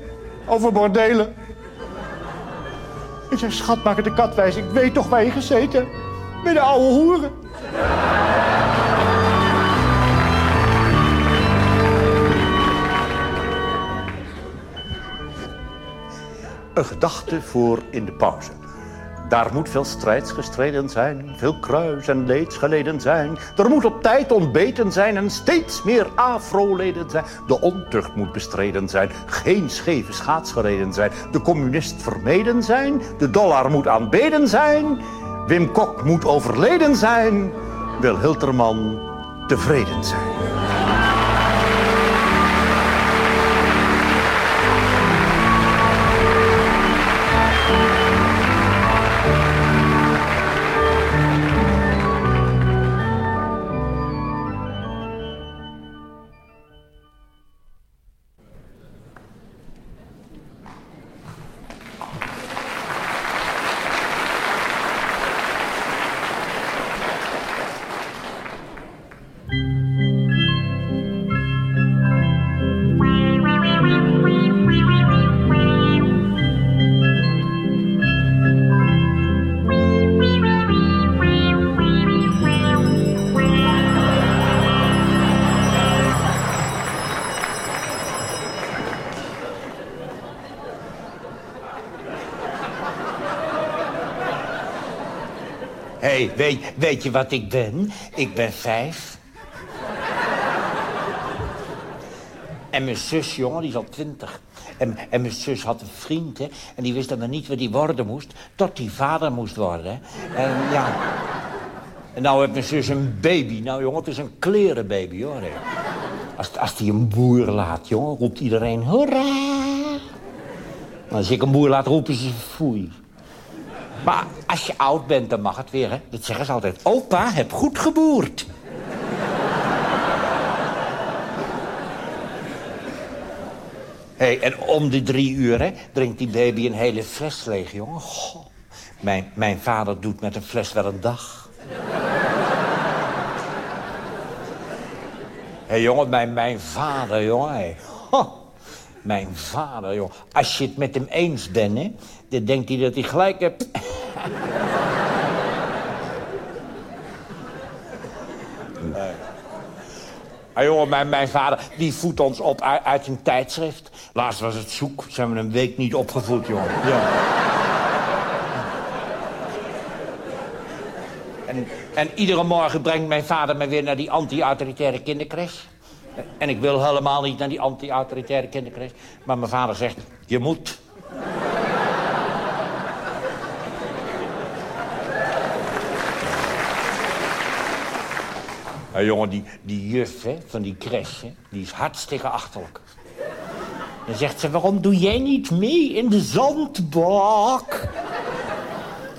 Over bordelen. Ik zeg, schat, maak de kat wijs. Ik weet toch waar je gezeten Bij de oude hoeren. Een gedachte voor in de pauze. Daar moet veel strijds gestreden zijn, veel kruis en leeds geleden zijn. Er moet op tijd ontbeten zijn en steeds meer afroleden zijn. De ontucht moet bestreden zijn, geen scheve schaats gereden zijn. De communist vermeden zijn, de dollar moet aanbeden zijn. Wim Kok moet overleden zijn, wil Hilterman tevreden zijn. Weet, weet je wat ik ben? Ik ben vijf. En mijn zus, jongen, die is al twintig. En, en mijn zus had een vriend, hè. En die wist dan niet wat hij worden moest... tot hij vader moest worden. En ja... En nou heeft mijn zus een baby. Nou, jongen, het is een klerenbaby, hoor. Hè. Als, als die een boer laat, jongen, roept iedereen... Hoera! Als ik een boer laat roepen, ze foei. Maar als je oud bent, dan mag het weer, hè. Dat zeggen ze altijd. Opa, heb goed geboerd. hey, en om de drie uur hè, drinkt die baby een hele fles leeg, jongen. Goh. Mijn, mijn vader doet met een fles wel een dag. Hé hey, jongen, mijn, mijn vader, jongen. Hey. Mijn vader, jongen. Als je het met hem eens bent, hè, dan denkt hij dat hij gelijk hebt. nee. Ah, jongen, mijn, mijn vader, die voedt ons op uit, uit, een tijdschrift. Laatst was het zoek. Zijn we een week niet opgevoed, jongen. Ja. En, en iedere morgen brengt mijn vader me weer naar die anti-autoritaire kindercrash. En ik wil helemaal niet naar die anti-autoritaire kindercrash. Maar mijn vader zegt, je moet. Hey, jongen, die, die juf hè, van die crash, die is hartstikke achterlijk. Dan zegt ze, waarom doe jij niet mee in de zandbak?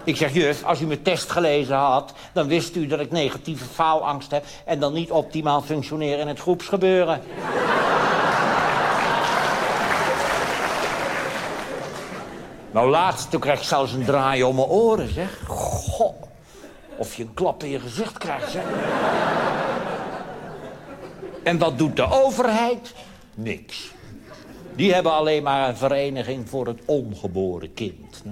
Ik zeg, juf, als u mijn test gelezen had... dan wist u dat ik negatieve faalangst heb... en dan niet optimaal functioneer in het groepsgebeuren. nou, laatst, toen kreeg ik zelfs een draai om mijn oren, zeg. Goh, of je een klap in je gezicht krijgt, zeg. En wat doet de overheid? Niks. Die hebben alleen maar een vereniging voor het ongeboren kind.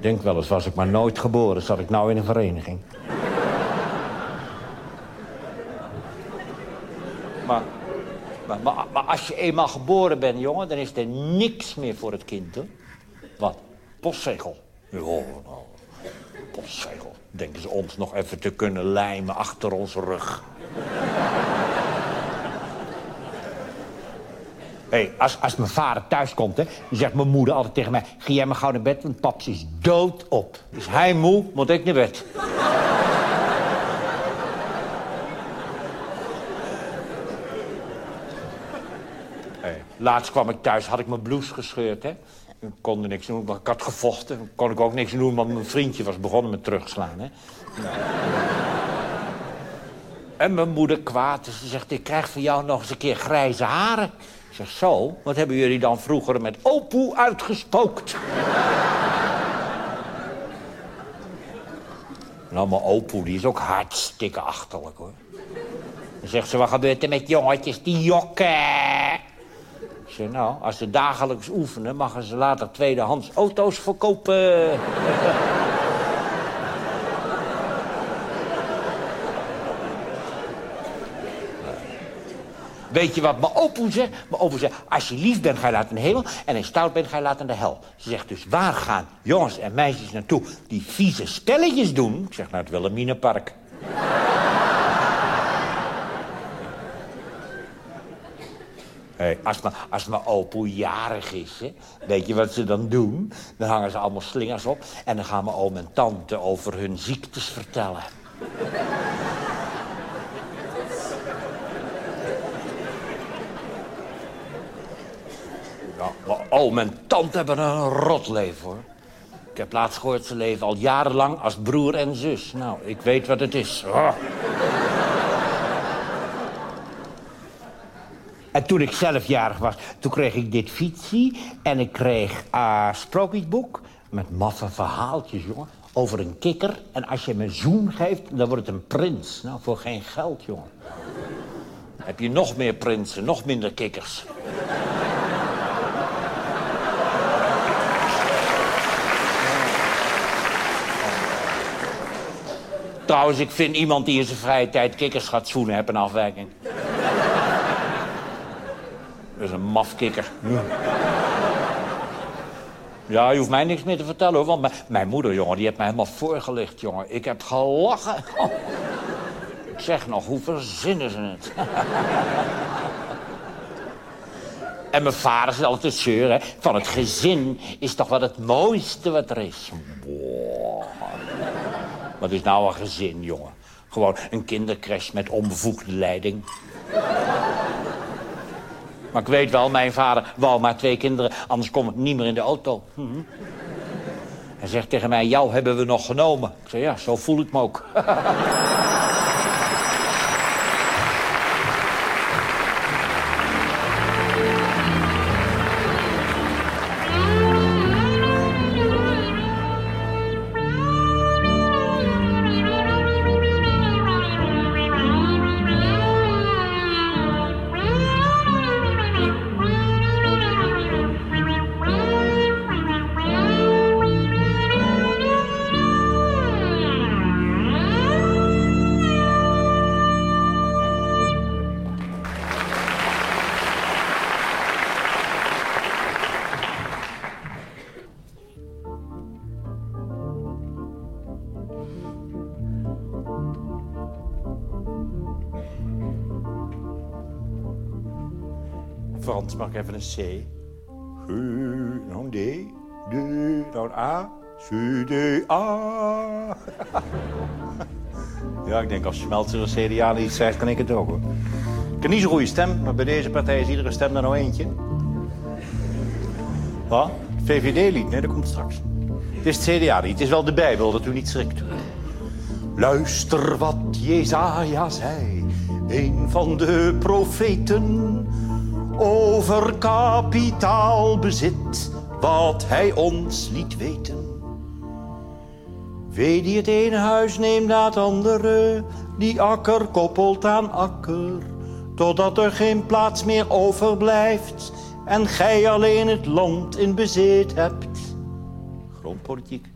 Denk wel eens, was ik maar nooit geboren, zat ik nou in een vereniging. Maar, maar, maar, als je eenmaal geboren bent, jongen, dan is er niks meer voor het kind, hoor. Wat? Postzegel. Ja, nou, postzegel. Denken ze ons nog even te kunnen lijmen achter onze rug. Hey, als, als mijn vader thuis komt, hè, dan zegt mijn moeder altijd tegen mij... ga jij maar gauw naar bed, want paps is dood op. Is hij moe, moet ik naar bed. hey, laatst kwam ik thuis, had ik mijn blouse gescheurd, hè. Ik kon niks doen, ik had gevochten. kon ik ook niks doen, want mijn vriendje was begonnen met terugslaan, hè. En mijn moeder kwaad, dus ze zegt, ik krijg van jou nog eens een keer grijze haren. Ik zeg, zo, wat hebben jullie dan vroeger met opoe uitgespookt? nou, mijn opoe, die is ook hartstikke achterlijk, hoor. Dan zegt ze, wat gebeurt er met jongetjes die jokken? Ik zeg, nou, als ze dagelijks oefenen... mogen ze later tweedehands auto's verkopen. Weet je wat mijn opoe zegt? Mijn opoe zegt, als je lief bent, ga je laten in de hemel. En als je stout bent, ga je laten in de hel. Ze zegt dus, waar gaan jongens en meisjes naartoe die vieze spelletjes doen? Ik zeg, naar het Wilhelminapark. Hey, als, mijn, als mijn jarig is, hè, weet je wat ze dan doen? Dan hangen ze allemaal slingers op en dan gaan mijn oom en tante over hun ziektes vertellen. Oh, mijn tante hebben een rot leven, hoor. Ik heb laatst gehoord, ze leven al jarenlang als broer en zus. Nou, ik weet wat het is. En toen ik zelf jarig was, toen kreeg ik dit fietsie... en ik kreeg een sprookjesboek met maffe verhaaltjes, jongen... over een kikker. En als je hem een zoen geeft, dan wordt het een prins. Nou, voor geen geld, jongen. Heb je nog meer prinsen, nog minder kikkers. Trouwens, ik vind iemand die in zijn vrije tijd kikkers gaat zoenen, heb een afwijking. Dat is een mafkikker. Ja, je hoeft mij niks meer te vertellen, hoor. Want mijn, moeder, jongen, die heeft mij helemaal voorgelicht, jongen. Ik heb gelachen. Ik zeg nog, hoe verzinnen ze het? en mijn vader zit altijd zeuren. Van het gezin is toch wel het mooiste wat er is. Wat is nou een gezin, jongen? Gewoon een kindercrash met onbevoegde leiding. Maar ik weet wel, mijn vader wou maar twee kinderen, anders kom ik niet meer in de auto. Hm. Hij zegt tegen mij, jou hebben we nog genomen. Ik zeg, ja, zo voel ik me ook. een C? G, nou een D, D, nou een A, C, D, A. ja, ik denk als Schmelzer een CDA iets zegt, kan ik het ook hoor. Ik heb niet zo'n goede stem, maar bij deze partij is iedere stem er nou eentje. Wat? VVD-lied? Nee, dat komt straks. Het is het CDA-lied, het is wel de Bijbel, dat u niet schrikt. Luister wat Jezaja zei, een van de profeten over kapitaalbezit, wat hij ons liet weten. Wie die het ene huis neemt na het andere, die akker koppelt aan akker, totdat er geen plaats meer overblijft en gij alleen het land in bezit hebt. Grondpolitiek.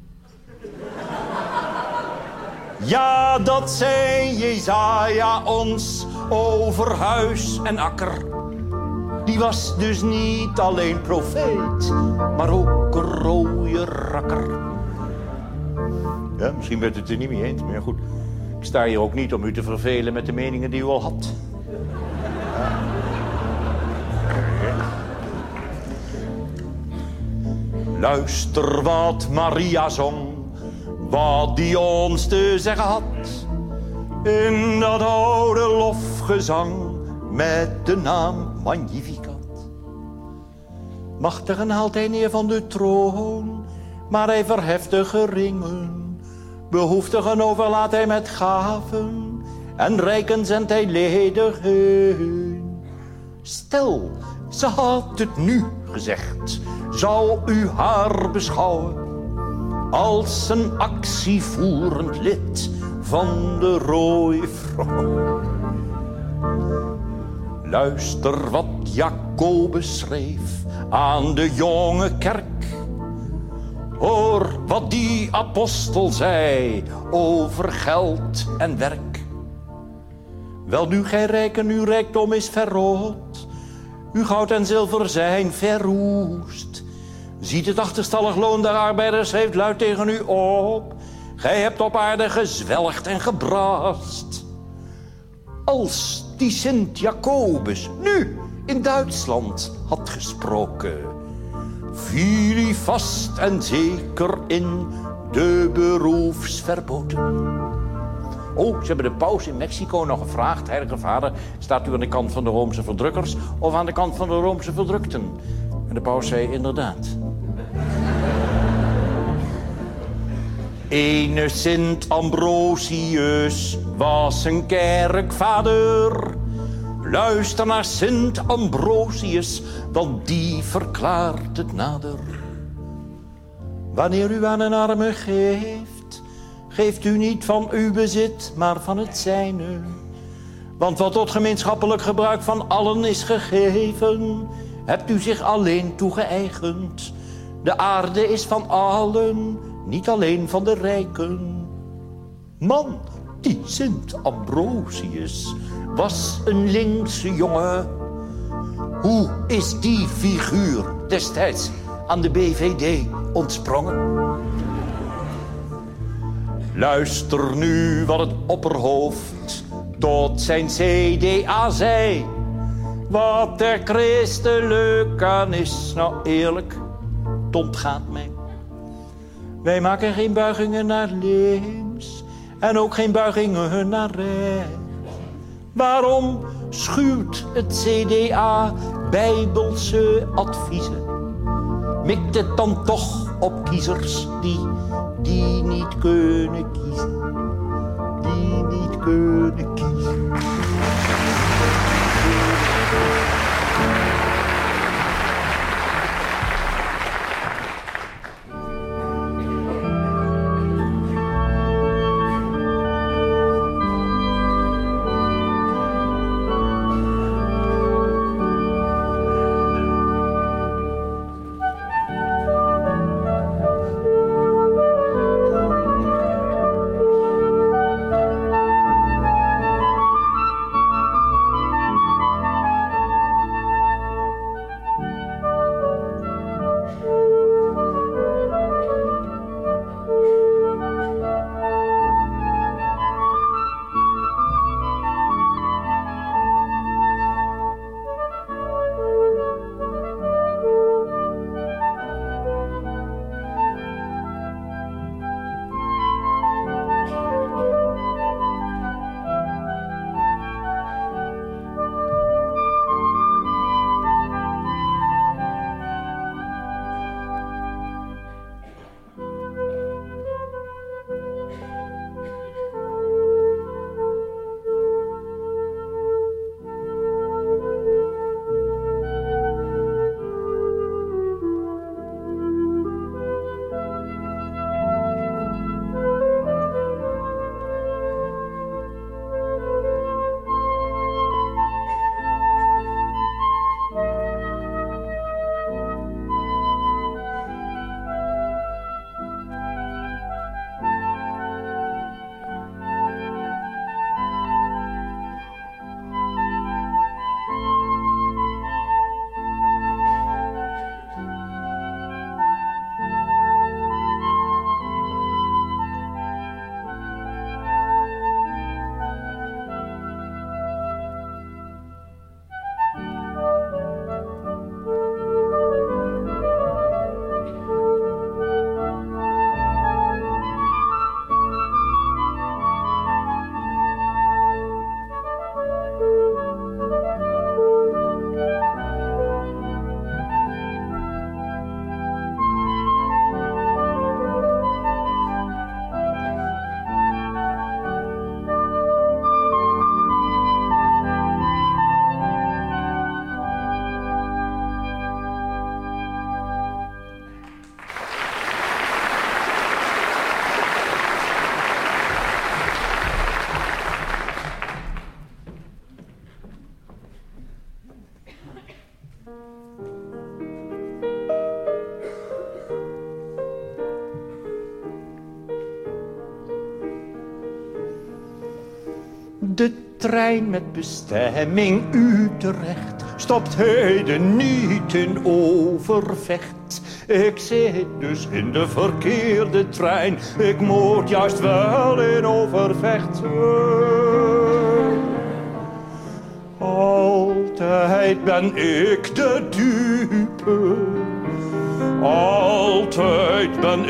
Ja, dat zei Jezaja ons over huis en akker. Die was dus niet alleen profeet, maar ook een rode rakker. Ja, misschien u het er niet mee eens, maar goed. Ik sta hier ook niet om u te vervelen met de meningen die u al had. Luister wat Maria zong, wat die ons te zeggen had. In dat oude lofgezang met de naam Magnificat. Machtigen haalt hij neer van de troon, maar hij verheft de geringen. Behoeftigen overlaat hij met gaven en rijken zendt hij ledig. Stel, ze had het nu gezegd, zou u haar beschouwen als een actievoerend lid van de rode vrouw. Luister wat Jacobus schreef aan de jonge kerk. Hoor wat die apostel zei over geld en werk. Wel nu gij rijken, uw rijkdom is verrood. Uw goud en zilver zijn verroest. Ziet het achterstallig loon der arbeiders heeft luid tegen u op. Gij hebt op aarde gezwelgd en gebrast. Als die Sint Jacobus nu in Duitsland had gesproken, viel vast en zeker in de beroepsverboden. Oh, ze hebben de paus in Mexico nog gevraagd, heilige vader, staat u aan de kant van de Roomse verdrukkers of aan de kant van de Roomse verdrukten? En de paus zei inderdaad. Ene Sint Ambrosius was een kerkvader. Luister naar Sint Ambrosius, want die verklaart het nader. Wanneer u aan een arme geeft, geeft u niet van uw bezit, maar van het zijne. Want wat tot gemeenschappelijk gebruik van allen is gegeven, hebt u zich alleen toegeëigend. De aarde is van allen, niet alleen van de rijken. Man, die Sint Ambrosius was een linkse jongen. Hoe is die figuur destijds aan de BVD ontsprongen. Luister nu wat het opperhoofd tot zijn CDA zei. Wat er christelijk aan is, nou eerlijk, het ontgaat mij. Wij maken geen buigingen naar links en ook geen buigingen naar rechts. Waarom schuwt het CDA bijbelse adviezen? Mikt het dan toch op kiezers die, die niet kunnen kiezen? Die niet kunnen kiezen. Trein met bestemming Utrecht stopt heden niet in Overvecht. Ik zit dus in de verkeerde trein, ik moet juist wel in Overvecht. Altijd ben ik de dupe, altijd ben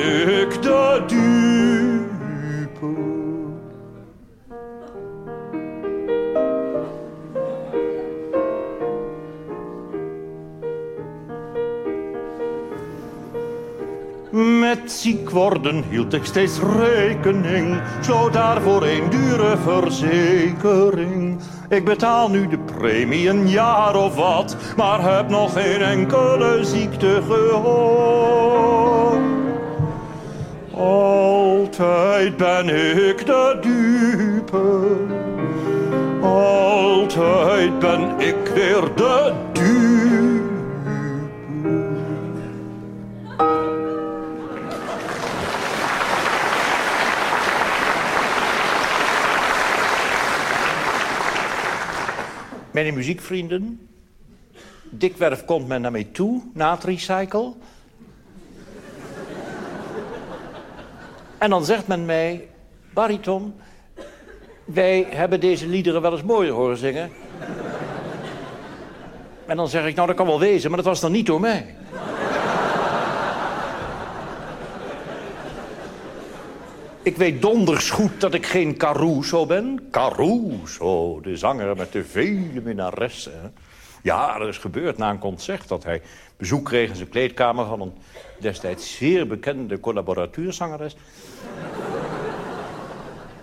ik de dupe. Worden hield ik steeds rekening, sloot daarvoor een dure verzekering. Ik betaal nu de premie een jaar of wat, maar heb nog geen enkele ziekte gehad. Altijd ben ik de dupe, altijd ben ik weer de Mijn muziekvrienden. Dikwerf komt men naar mij toe na het recycle. en dan zegt men mij, bariton, wij hebben deze liederen wel eens mooi horen zingen. en dan zeg ik, nou dat kan wel wezen, maar dat was dan niet door mij. Ik weet donders goed dat ik geen Caruso ben. Caruso, de zanger met de vele minnaressen. Ja, er is gebeurd na een concert dat hij bezoek kreeg in zijn kleedkamer... van een destijds zeer bekende collaboratuurzangeres.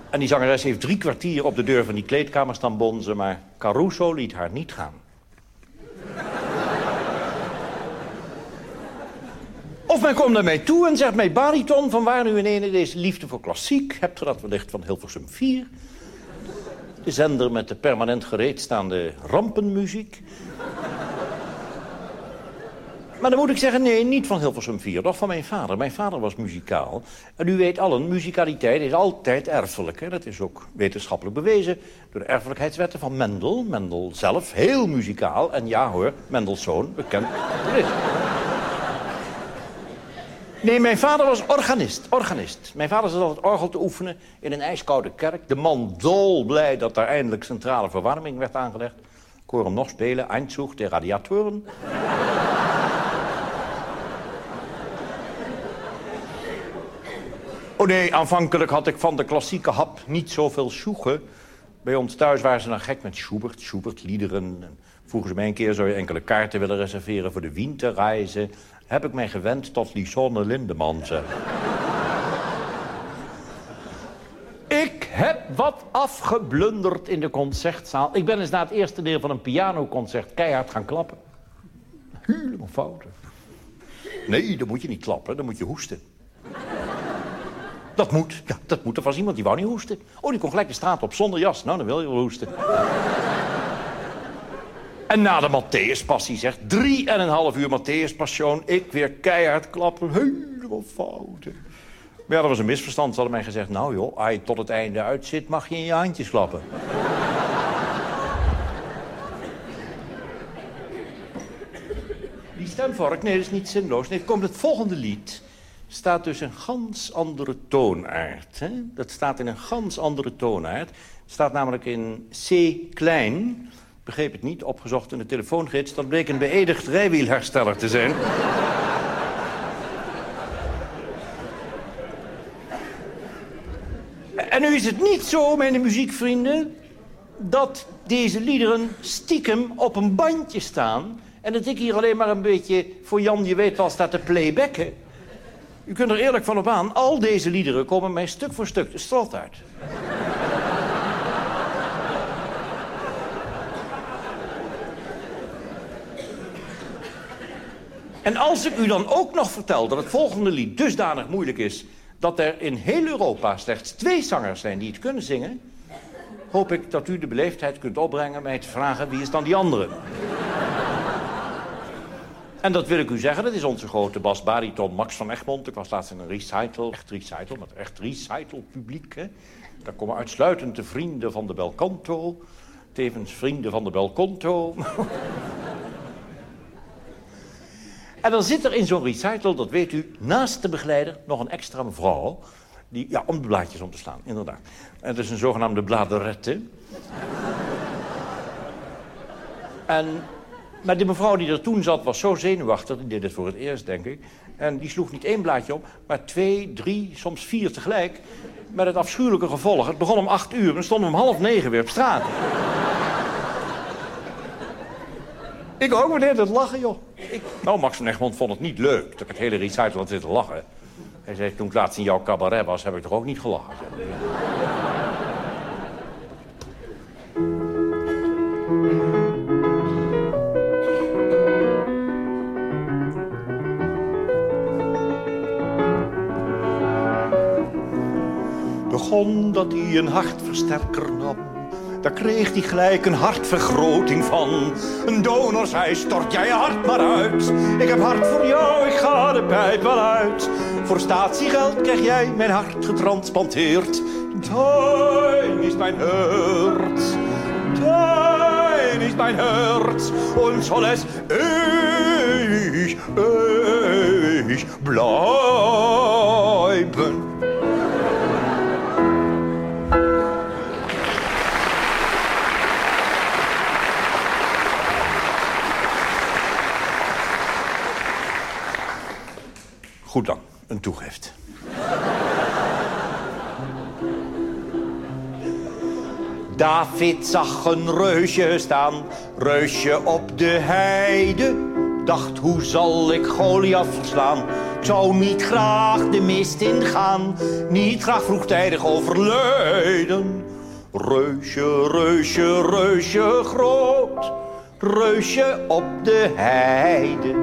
en die zangeres heeft drie kwartier op de deur van die kleedkamer staan bonzen... maar Caruso liet haar niet gaan. Of men komt naar mij toe en zegt mij... bariton, van waar nu in ene deze liefde voor klassiek? Hebt u dat wellicht van Hilversum 4? De zender met de permanent gereedstaande rampenmuziek. Maar dan moet ik zeggen, nee, niet van Hilversum 4, toch van mijn vader. Mijn vader was muzikaal. En u weet allen, muzikaliteit is altijd erfelijk. Hè? Dat is ook wetenschappelijk bewezen door de erfelijkheidswetten van Mendel. Mendel zelf, heel muzikaal. En ja hoor, Mendelssohn, bekend. Nee, mijn vader was organist, organist. Mijn vader zat altijd orgel te oefenen in een ijskoude kerk. De man dolblij dat daar eindelijk centrale verwarming werd aangelegd. Ik hoor hem nog spelen, Einzug de radiatoren. oh nee, aanvankelijk had ik van de klassieke hap niet zoveel sjoegen. Bij ons thuis waren ze dan gek met Schubert, Schubert-liederen. Vroegen ze mij een keer, zou je enkele kaarten willen reserveren voor de winterreizen? Heb ik mij gewend tot Lisonne Lindeman, zeg. ik heb wat afgeblunderd in de concertzaal. Ik ben eens na het eerste deel van een pianoconcert keihard gaan klappen. Helemaal fouten. Nee, dan moet je niet klappen, dan moet je hoesten. Dat moet, ja, dat moet. Er was iemand die wou niet hoesten. Oh, die kon gelijk de straat op zonder jas. Nou, dan wil je wel hoesten. En na de Matthäus-passie zegt, drie en een half uur Matthäus-passion. Ik weer keihard klappen, helemaal fouten. Maar ja, dat was een misverstand. Ze hadden mij gezegd, nou joh, als je tot het einde uitzit, mag je in je handjes klappen. Die stemvork, nee, dat is niet zinloos. Nee, komt het volgende lied staat dus een gans andere toonaard. Hè? Dat staat in een gans andere toonaard. Het staat namelijk in C klein begreep het niet, opgezocht in de telefoongids... dat bleek een beëdigd rijwielhersteller te zijn. en nu is het niet zo, mijn muziekvrienden... dat deze liederen stiekem op een bandje staan... en dat ik hier alleen maar een beetje voor Jan, je weet wel, staat te playbacken. U kunt er eerlijk van op aan, al deze liederen komen mij stuk voor stuk de strot uit. En als ik u dan ook nog vertel dat het volgende lied dusdanig moeilijk is... dat er in heel Europa slechts twee zangers zijn die het kunnen zingen... hoop ik dat u de beleefdheid kunt opbrengen mij te vragen wie is dan die andere. en dat wil ik u zeggen, dat is onze grote bas-bariton Max van Egmond. Ik was laatst in een recital, echt recital, met echt recital publiek. Daar komen uitsluitend de vrienden van de Belcanto... tevens vrienden van de Belconto... En dan zit er in zo'n recital, dat weet u, naast de begeleider nog een extra mevrouw. Die, ja, om de blaadjes om te slaan, inderdaad. Het is een zogenaamde bladerette. en, maar de mevrouw die er toen zat was zo zenuwachtig, die deed het voor het eerst, denk ik. En die sloeg niet één blaadje op, maar twee, drie, soms vier tegelijk. Met het afschuwelijke gevolg. Het begon om acht uur en stond om half negen weer op straat. Ik ook meteen het lachen, joh. Ik... Nou, Max van Egmond vond het niet leuk dat ik het hele recital had zitten lachen. Hij zei, toen ik laatst in jouw cabaret was, heb ik toch ook niet gelachen. Begon dat hij een hartversterker nam daar kreeg hij gelijk een hartvergroting van. Een donor zei, stort jij je hart maar uit. Ik heb hart voor jou, ik ga de pijp wel uit. Voor statiegeld krijg jij mijn hart getransplanteerd. Dein is mijn hart. Dein is mijn hart. Und soll es ewig, ewig bleiben. Een toegift. David zag een reusje staan, reusje op de heide. Dacht, hoe zal ik Goliath verslaan? Ik zou niet graag de mist ingaan, niet graag vroegtijdig overlijden. Reusje, reusje, reusje groot, reusje op de heide.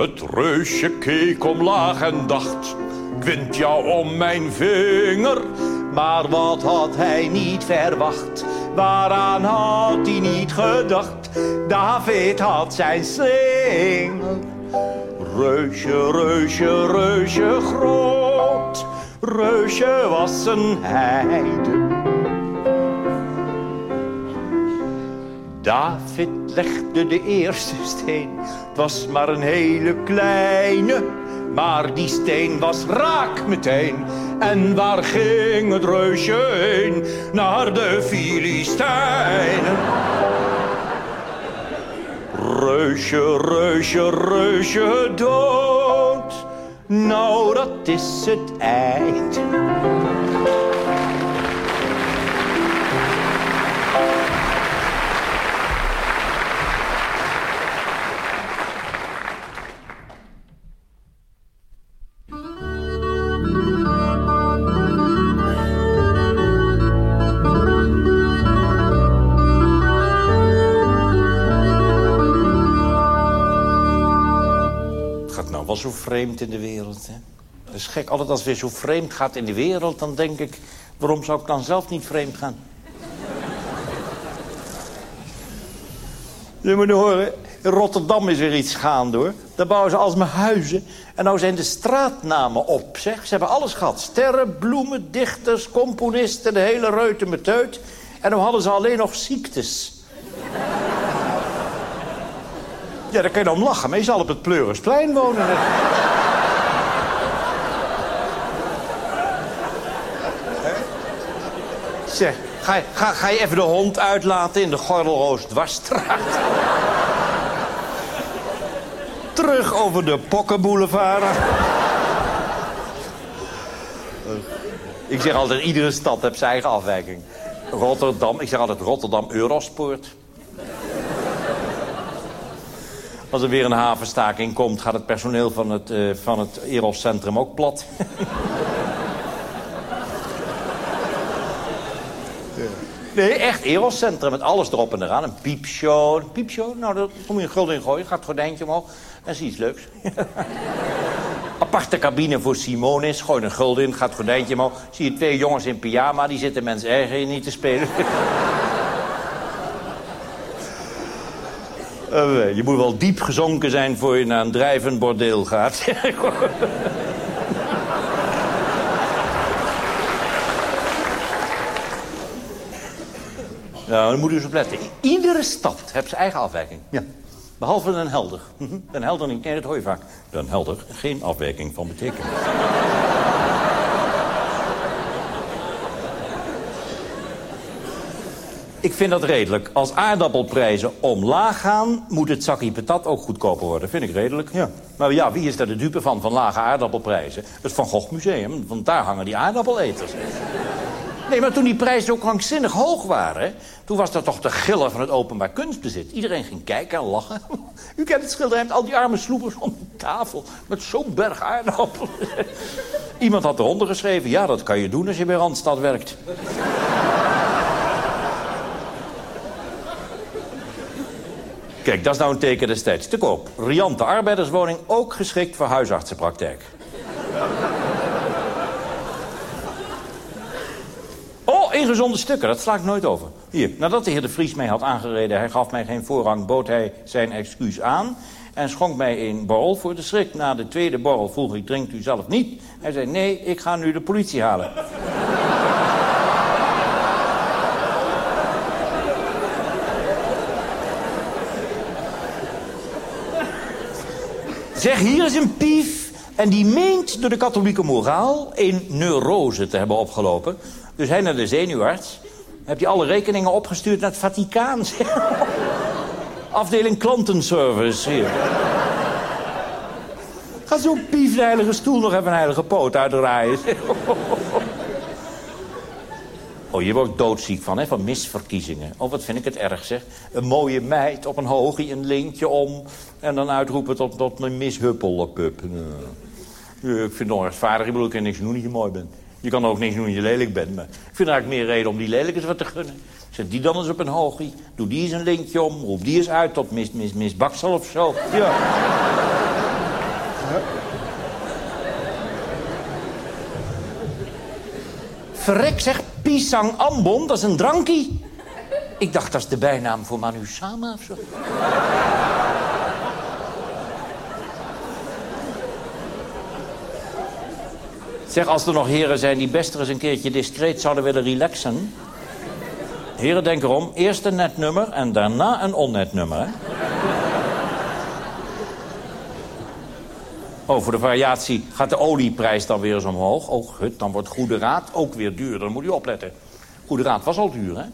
Het reusje keek omlaag en dacht, ik jou om mijn vinger. Maar wat had hij niet verwacht, waaraan had hij niet gedacht? David had zijn slinger. Reusje, reusje, reusje groot, reusje was een heide. David legde de eerste steen. Het was maar een hele kleine, maar die steen was raak meteen. En waar ging het reusje heen? Naar de Filistijnen. Reusje, reusje, reusje dood. Nou, dat is het eind. Wel zo vreemd in de wereld, hè? Dat is gek. Altijd als weer zo vreemd gaat in de wereld... dan denk ik, waarom zou ik dan zelf niet vreemd gaan? Je moet horen, in Rotterdam is er iets gaande, hoor. Daar bouwen ze alsmaar huizen. En nou zijn de straatnamen op, zeg. Ze hebben alles gehad. Sterren, bloemen, dichters, componisten, de hele reute met teut. En nu hadden ze alleen nog ziektes. Ja, daar kun je dan om lachen. Maar je zal op het Pleurisplein wonen. Zeg, ga, ga, ga je even de hond uitlaten in de Gordelroos Dwarsstraat? Terug over de Pokkenboulevard. Ik zeg altijd, iedere stad heeft zijn eigen afwijking. Rotterdam, ik zeg altijd Rotterdam Eurospoort. Als er weer een havenstaking komt, gaat het personeel van het, eh van het Eros-centrum ook plat. Nee, echt Eros-centrum met alles erop en eraan. Een piepshow. Een piepshow, nou, daar kom je een gulden in gooien. Gaat het gordijntje omhoog. Zie je iets leuks. Aparte cabine voor Simonis. Gooi een gulden in, gaat het gordijntje omhoog. Zie je twee jongens in pyjama, die zitten mensen erger in niet te spelen. Eh, je moet wel diep gezonken zijn voor je naar een drijvend bordeel gaat. Nou, dan moet u eens op letten. Iedere stad heeft zijn eigen afwijking. Ja. Behalve Den Helder. Den Helder niet. Nee, dat hoor je vaak. Den Helder, geen afwijking van betekenis. Ik vind dat redelijk. Als aardappelprijzen omlaag gaan, moet het zakje patat ook goedkoper worden. Vind ik redelijk, ja. Maar ja, wie is daar de dupe van, van lage aardappelprijzen? Het Van Gogh Museum, want daar hangen die aardappeleters. Nee, maar toen die prijzen zo krankzinnig hoog waren... toen was dat toch de giller van het openbaar kunstbezit. Iedereen ging kijken en lachen. U kent het schilderij met al die arme sloepers om de tafel... met zo'n berg aardappelen. Iemand had eronder geschreven... ja, dat kan je doen als je bij Randstad werkt. Kijk, dat is nou een teken destijds. Te koop. Riante arbeiderswoning, ook geschikt voor huisartsenpraktijk. Oh, ingezonde stukken, dat sla ik nooit over. Hier, nadat de heer de Vries mij had aangereden... hij gaf mij geen voorrang, bood hij zijn excuus aan... en schonk mij een borrel voor de schrik. Na de tweede borrel vroeg ik, drinkt u zelf niet? Hij zei, nee, ik ga nu de politie halen. Zeg, hier is een pief en die meent door de katholieke moraal... een neurose te hebben opgelopen. Dus hij naar de zenuwarts. Heb je alle rekeningen opgestuurd naar het Vaticaan? Afdeling klantenservice, hier. Gaat zo'n piefneilige stoel nog even een heilige poot uitdraaien. Oh, je wordt doodziek van, hè, van misverkiezingen. Oh, wat vind ik het erg, zeg. Een mooie meid op een hoogje, een lintje om... en dan uitroepen tot, tot een mishuppelpup. Nee. ik vind het onrechtvaardig. Ik bedoel, ik kan niks doen dat je mooi bent. Je kan ook niks doen dat je lelijk bent. Maar ik vind eigenlijk meer reden om die lelijk eens wat te gunnen. Zet die dan eens op een hoogje. Doe die eens een lintje om. Roep die eens uit tot mis, mis, mis Baksel of zo. Ja. Verrek, zeg, Pisang Ambon, dat is een drankie. Ik dacht, dat is de bijnaam voor Manu Sama of zo. Zeg, als er nog heren zijn die best eens een keertje discreet zouden willen relaxen... Heren, denk erom. Eerst een net nummer en daarna een onnet nummer? Voor de variatie gaat de olieprijs dan weer eens omhoog. Oh, gut, dan wordt goede raad ook weer duurder. Dan moet u opletten. Goede raad was al duur, hè?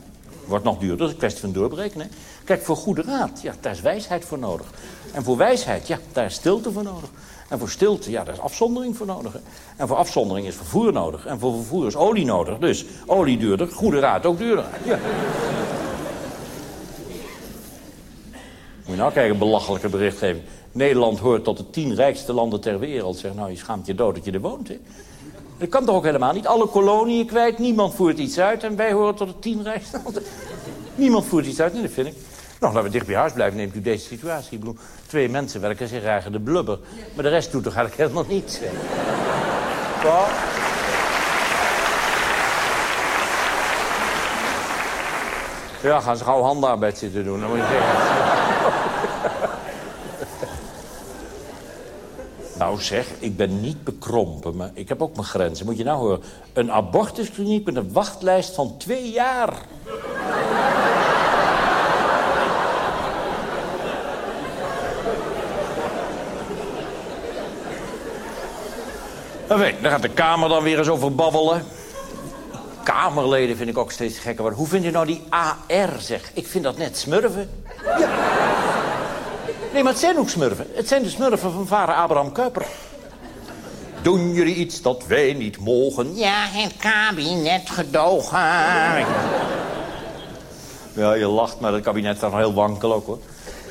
Wordt nog duurder, dat is een kwestie van doorberekenen. Kijk, voor goede raad, ja, daar is wijsheid voor nodig. En voor wijsheid, ja, daar is stilte voor nodig. En voor stilte, ja, daar is afzondering voor nodig. En voor afzondering is vervoer nodig. En voor vervoer is olie nodig. Dus olie duurder, goede raad ook duurder. Ja. Moet je nou kijken, belachelijke berichtgeving. Nederland hoort tot de tien rijkste landen ter wereld. Zeg, nou, je schaamt je dood dat je er woont, hè? Dat kan toch ook helemaal niet? Alle koloniën kwijt, niemand voert iets uit... en wij horen tot de tien rijkste landen. Niemand voert iets uit, nee, dat vind ik. Nou, laten we dicht bij huis blijven, neemt u deze situatie. Ik twee mensen werken zich eigen de blubber. Maar de rest doet toch eigenlijk helemaal niets. Ja, gaan ze gauw handenarbeid zitten doen, dan moet je zeggen. Nou zeg, ik ben niet bekrompen, maar ik heb ook mijn grenzen. Moet je nou horen, een abortuskliniek met een wachtlijst van twee jaar. Weet, daar gaat de Kamer dan weer eens over babbelen. Kamerleden vind ik ook steeds gekker worden. Hoe vind je nou die AR, zeg? Ik vind dat net smurven. Ja. Nee, maar het zijn ook smurfen. Het zijn de smurfen van vader Abraham Kuyper. Doen jullie iets dat wij niet mogen? Ja, het kabinet gedogen. Ja, je lacht, maar het kabinet staat nog heel wankel ook, hoor.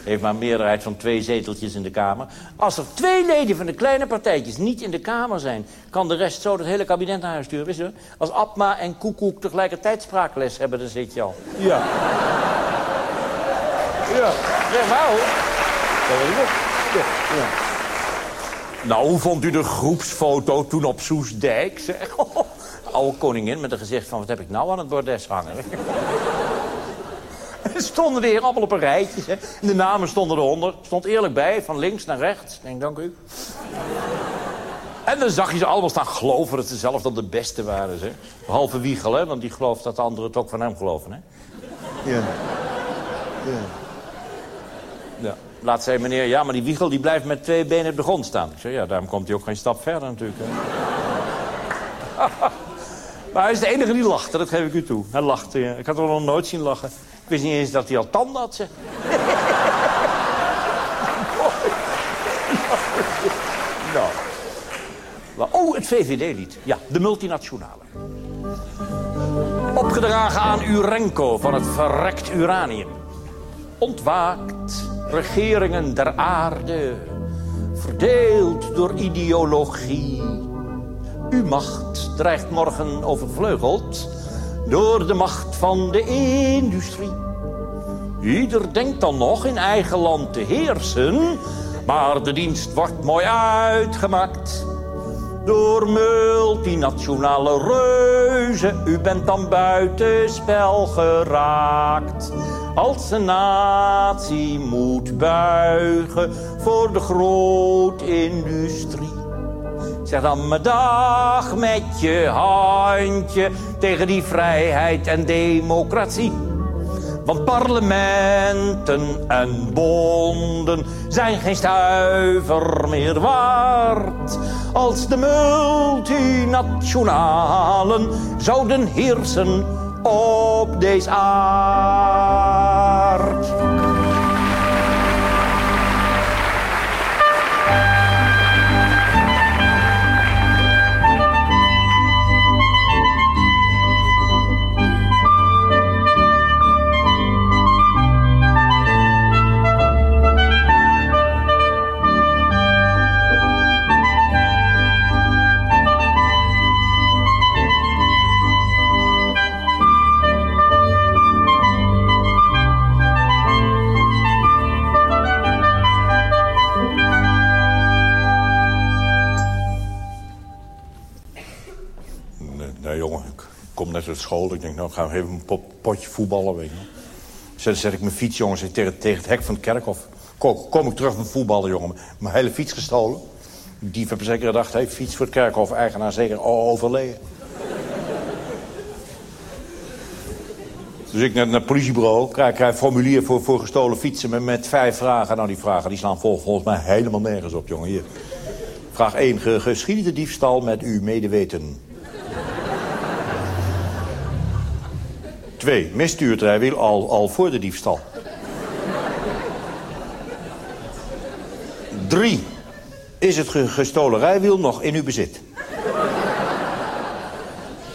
Heeft maar een meerderheid van twee zeteltjes in de Kamer. Als er twee leden van de kleine partijtjes niet in de Kamer zijn... kan de rest zo het hele kabinet naar huis sturen. Wist je? Als Abma en Koekoek tegelijkertijd spraakles hebben, dan zit je al. Ja. Ja, zeg maar hoor. Ja. Nou, hoe vond u de groepsfoto toen op Soesdijk? Zeg? oude koningin met een gezicht van... wat heb ik nou aan het bordes hangen? Er stonden de heren allemaal op een rijtje. Hè. De namen stonden eronder. Stond eerlijk bij, van links naar rechts. Ik denk, dank u. En dan zag je ze allemaal staan geloven dat ze zelf dan de beste waren. Zeg. Behalve Wiegel, hè, want die gelooft dat de anderen het ook van hem geloven. Hè? Ja. Ja. Ja. Laat zei meneer, ja, maar die Wiegel die blijft met twee benen op de grond staan. Ik zei, ja, daarom komt hij ook geen stap verder natuurlijk. Maar hij is de enige die lachte, dat geef ik u toe. Hij lachte. Ik had hem nog nooit zien lachen. Ik wist niet eens dat hij al tanden had, zeg. nou. Oh, het VVD-lied. Ja, de multinationale. Opgedragen aan Urenco van het verrekt uranium. Ontwaakt regeringen der aarde, verdeeld door ideologie. Uw macht dreigt morgen overvleugeld door de macht van de industrie. Ieder denkt dan nog in eigen land te heersen, maar de dienst wordt mooi uitgemaakt door multinationale reuzen. U bent dan buitenspel geraakt. Als een natie moet buigen voor de grootindustrie. Zeg dan mijn dag met je handje tegen die vrijheid en democratie. Want parlementen en bonden zijn geen stuiver meer waard. Als de multinationalen zouden heersen op deze aard. School. Ik denk, nou gaan we even een pot- potje voetballen, weet je. Zet, ik mijn fiets, jongens, tegen, tegen het hek van het kerkhof. Kom, kom ik terug met voetballen, jongen. Mijn hele fiets gestolen. Die hebben zeker gedacht, hey, fiets voor het kerkhof, eigenaar zeker overleden. Dus ik naar, naar het politiebureau, krijg, krijg een formulier voor, voor gestolen fietsen met, met vijf vragen. Nou, die vragen die slaan vol, volgens mij helemaal nergens op, jongen. Hier. Vraag 1. Ge geschiedde diefstal met uw medeweten? 2. Mist u het rijwiel al, al voor de diefstal? 3. Is het ge- gestolen rijwiel nog in uw bezit?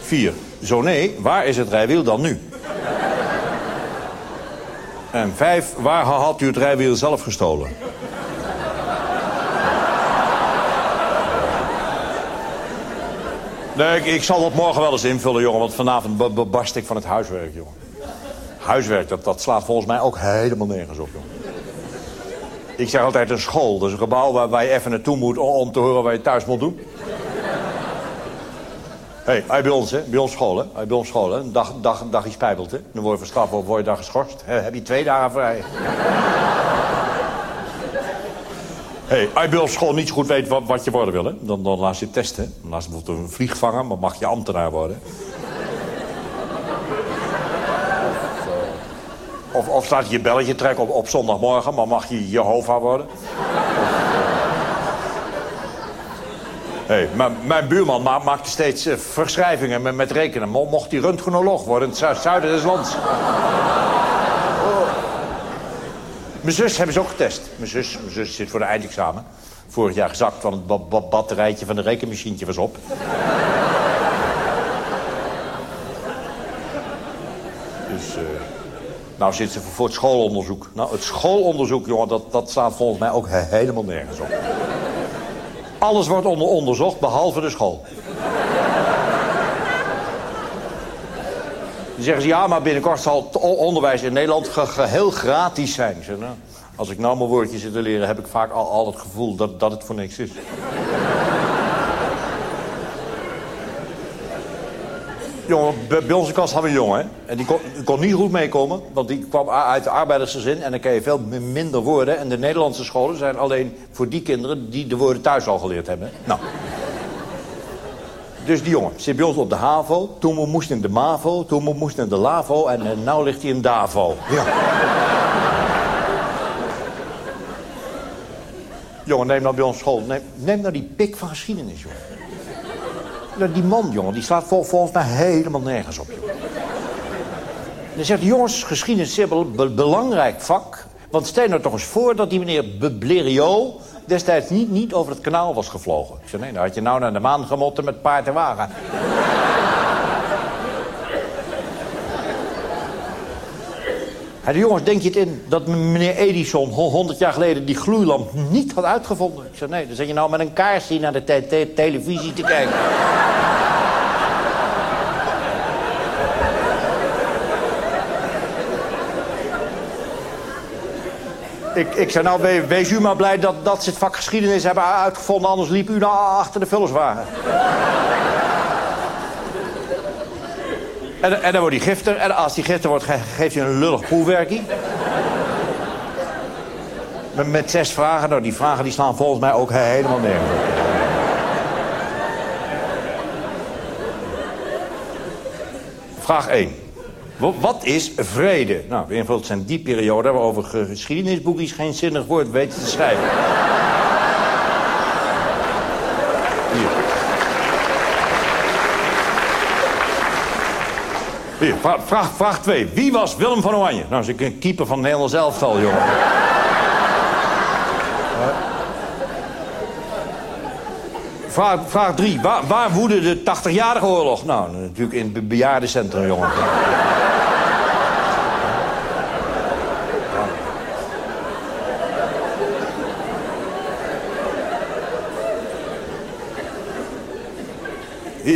4. Zo nee, waar is het rijwiel dan nu? En 5. Waar had u het rijwiel zelf gestolen? Nee, ik, ik zal dat morgen wel eens invullen, jongen. Want vanavond ba- ba- barst ik van het huiswerk, jongen. Huiswerk, dat, dat slaat volgens mij ook helemaal nergens op, jongen. Ik zeg altijd een school. Dat is een gebouw waar, je even naartoe moet om, te horen wat je thuis moet doen. Hé, hey, bij ons, hè? Bij ons school, hè? Bij ons school, hè? Een dag, dag, dag is spijbelt, hè? Dan word je verstraft of word je daar geschorst. Heb je twee dagen vrij. Hey, als je ons school niet zo goed weet wat, wat je worden wil, hè? Dan, dan laat je testen. laat je bijvoorbeeld een vliegvanger, maar mag je ambtenaar worden. Of, of staat je je belletje trekken op, op zondagmorgen, maar mag je Jehovah worden? Hey, maar mijn buurman ma maakte steeds eh, verschrijvingen met, met rekenen. Mo- Mocht hij röntgenoloog worden in het zu- zuiden des lands. Mijn zus hebben ze ook getest. Mijn zus, mijn zus zit voor de eindexamen. Vorig jaar gezakt, want het ba- ba- batterijtje van de rekenmachientje was op. dus, eh, nou zit ze voor, het schoolonderzoek. Nou, het schoolonderzoek, jongen, dat, dat staat volgens mij ook he- helemaal nergens op. Alles wordt onder onderzocht, behalve de school. Dan zeggen ze, ja, maar binnenkort zal het onderwijs in Nederland ge- geheel gratis zijn. Nou, als ik nou mijn woordjes zit te leren, heb ik vaak al, al het gevoel dat, dat het voor niks is. Jongen, bij onze klas hadden we een jongen? En die kon, kon niet goed meekomen, want die kwam uit de arbeidersgezin... en dan kan je veel mi- minder woorden. En de Nederlandse scholen zijn alleen voor die kinderen... die de woorden thuis al geleerd hebben. Nou. Dus die jongen zit bij ons op de HAVO. Toen we moesten in de MAVO, toen we moesten in de LAVO... en eh, nou ligt hij in DAVO. Ja. jongen, neem nou bij ons school. Neem, neem nou die pik van geschiedenis, jongen. Nou, die man, jongen, die slaat vol- volgens mij helemaal nergens op, jongen. Dan zegt jongens, geschiedenis is een be- be- belangrijk vak. Want stel nou toch eens voor dat die meneer B- Blériot... destijds niet, niet over het kanaal was gevlogen. Ik zei, nee, dan had je nou naar de maan gemotten met paard en wagen. Hij jongens, denk je het in dat meneer Edison ho- 100 jaar geleden die gloeilamp niet had uitgevonden? Ik zei, nee, dan zit je nou met een kaarsje naar de te- te- televisie te kijken. Ik, ik zei, nou, we- wees u maar blij dat, dat ze het vak geschiedenis hebben uitgevonden... anders liep u nou achter de vullerswagen. En, en dan wordt hij gifter. En als hij gifter wordt, ge- geeft hij een lullig proefwerkie. Met, zes vragen. Nou, die vragen die slaan volgens mij ook he- helemaal nergens. Vraag 1. Wa- Wat is vrede? Nou, beïnvloed zijn die periode waarover ge- geschiedenisboekjes geen zinnig woord weten te schrijven. Hier. Hier, vra- vraag, vraag 2. Wie was Willem van Oranje? Nou, dat is een keeper van Nederlands elftal, jongen. Vraag, vraag 3. Waar, waar woedde de 80-jarige oorlog? Nou, natuurlijk in het be- bejaardencentrum, jongen.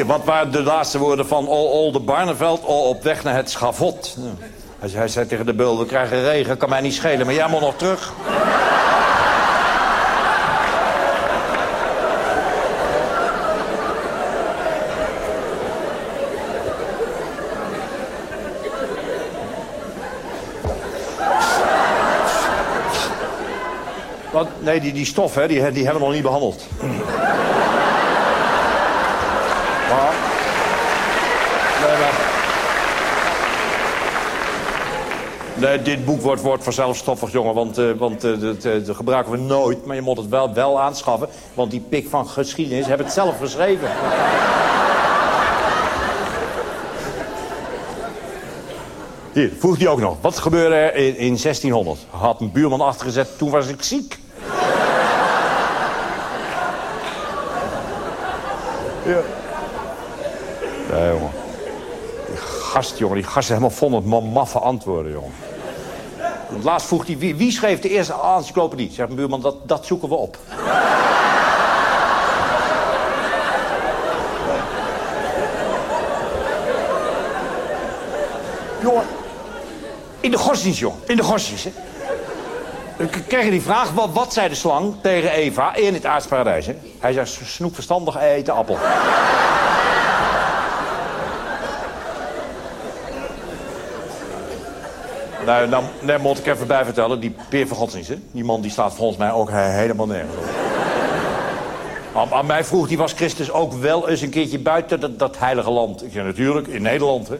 Wat waren de laatste woorden van Olde Barneveld? Op weg naar het schavot. Hij, hij zei tegen de beul, we krijgen regen, kan mij niet schelen, maar jij moet nog terug. nee, die, die stof, hè, die, die hebben we nog niet behandeld. Nee, dit boek wordt, wordt vanzelf stoffig, jongen. Want, eh, want eh, dat, eh, dat gebruiken we nooit. Maar je moet het wel, wel aanschaffen. Want die pik van geschiedenis hebben het zelf geschreven. Hier, vroeg hij ook nog. Wat gebeurde er in, in 1600? Had een buurman achtergezet, toen was ik ziek. ja. Nee, jongen. Die gast, jongen, die gast helemaal vol met ma- maffe antwoorden, jongen. Laatst vroeg hij, wie, wie schreef de eerste encyclopedie? Zegt mijn buurman, dat, dat zoeken we op. jongen, in de godsdienst, jongen. In de godsdienst, hè. Dan krijg die vraag, wat, wat zei de slang tegen Eva in het aardsparadijs, hè? Hij zei, snoep verstandig eten appel. Nou, dan, dan moet ik even bij vertellen, die Peer van Godsdienst, hè? die man die staat volgens mij ook he- helemaal nergens op. Aan, mij vroeg hij, was Christus ook wel eens een keertje buiten dat, heilige land? Ik zei, natuurlijk, in Nederland, hè.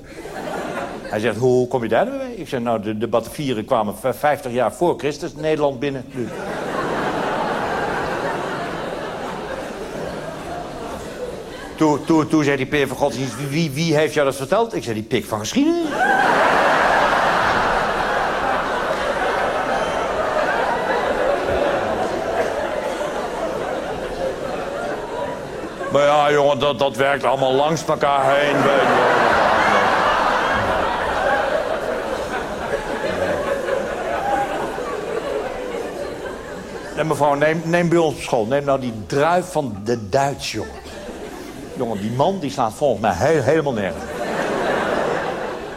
Hij zegt, hoe kom je daar nou mee? Ik zeg, nou, de, de Batavieren kwamen v- 50 jaar voor Christus Nederland binnen. Toen, toen, toen zei die Peer van Godsdienst, wie, wie heeft jou dat verteld? Ik zei, die pik van geschiedenis. Maar ja, jongen, dat, dat werkt allemaal langs elkaar heen. weet je. En mevrouw, neem, neem bij ons op school. Neem nou die druif van de Duits, jongen. Jongen, die man die slaat volgens mij helemaal nergens.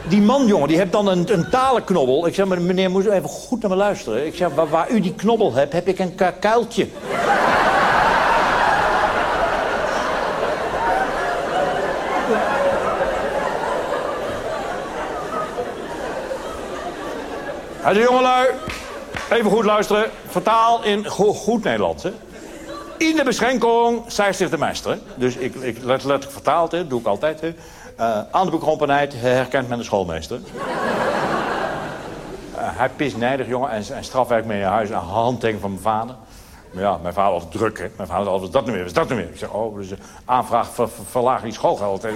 Die man, jongen, die heeft dan een, een talenknobbel. Ik zeg, meneer, moet u even goed naar me luisteren. Ik zeg, waar, waar u die knobbel hebt, heb ik een kuiltje. Hij zei, jongelui, even goed luisteren. Vertaal in go- goed Nederlands, hè. In de beschenking, zij zich de meester. Dus ik, ik let, letterlijk vertaald, hè. doe ik altijd. Hè. Eh, aan de bekrompenheid herkent men de schoolmeester. Eh, hij pist nijdig, jongen, en, en strafwerk mee naar huis. Een handtekening van mijn vader. Maar ja, mijn vader was druk, hè. Mijn vader zei, is dat weer, wat is dat nu weer? Ik zeg, oh, dus een aanvraag ver, ver- verlaging schoolgeld. Hey,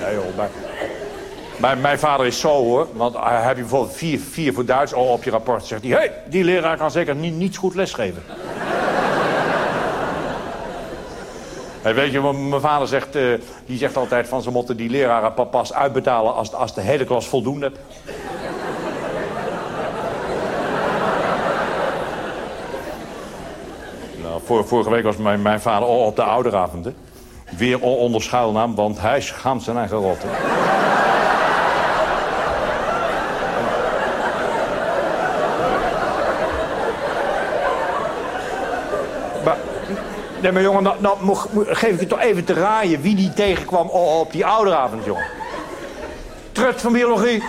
Ja, joh, mijn, mijn, mijn vader is zo hoor. Want hij heb je bijvoorbeeld vier, vier voor Duits al op je rapport. Zegt hij: hé, hey, die leraar kan zeker niet, niet goed lesgeven. Hey, weet je, mijn vader zegt, eh, die zegt altijd van ze moeten die leraren pa- pas uitbetalen als, als de hele klas voldoende hebt. Nou, vor- vorige week was mijn, mijn vader al op de ouderavond. hè. Weer o- onder schuilnaam, want hij schaamt zijn eigen rot. nee, maar jongen, nou, nou mo- mo- geef ik je toch even te raaien wie die tegenkwam op die ouderavond, jongen. Trut van biologie.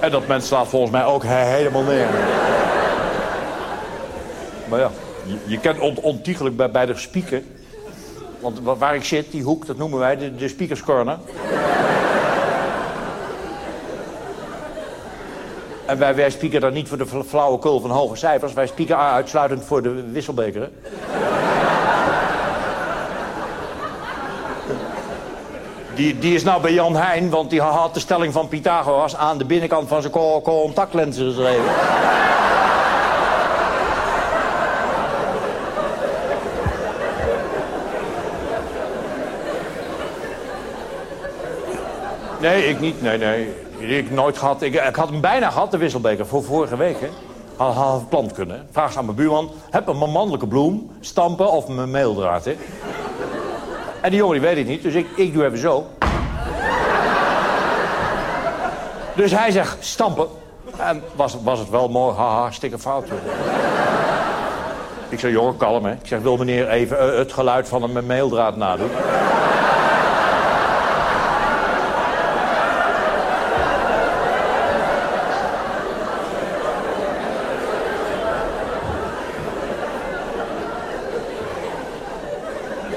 En dat mens staat volgens mij ook he- helemaal nergens. Maar ja, je, je kent on, ontiegelijk bij, bij de speaker. Want wa- waar ik zit, die hoek, dat noemen wij de, de speakers En wij, wij spieken dan niet voor de fla- flauwekul van hoge cijfers. Wij spieken uitsluitend voor de wisselbeker. hè. Die, die is nou bij Jan Heijn, want die had de stelling van Pythagoras aan de binnenkant van zijn co- contactlenzen geschreven. Nee, ik niet. Nee, nee. Ik nooit gehad. Ik, ik had hem bijna gehad, de wisselbeker, voor vorige week. Hè. Had, had geplant kunnen. Vraag eens aan mijn buurman. Heb een mannelijke bloem, stampen of mijn meeldraad? En die jongen die weet het niet, dus ik, ik doe even zo. Dus hij zegt stampen. En was, was het wel mooi, haha, stikke fout. Ik zeg, jongen, kalm hè. Ik zeg, wil meneer even eh, het geluid van een maildraad nadoen?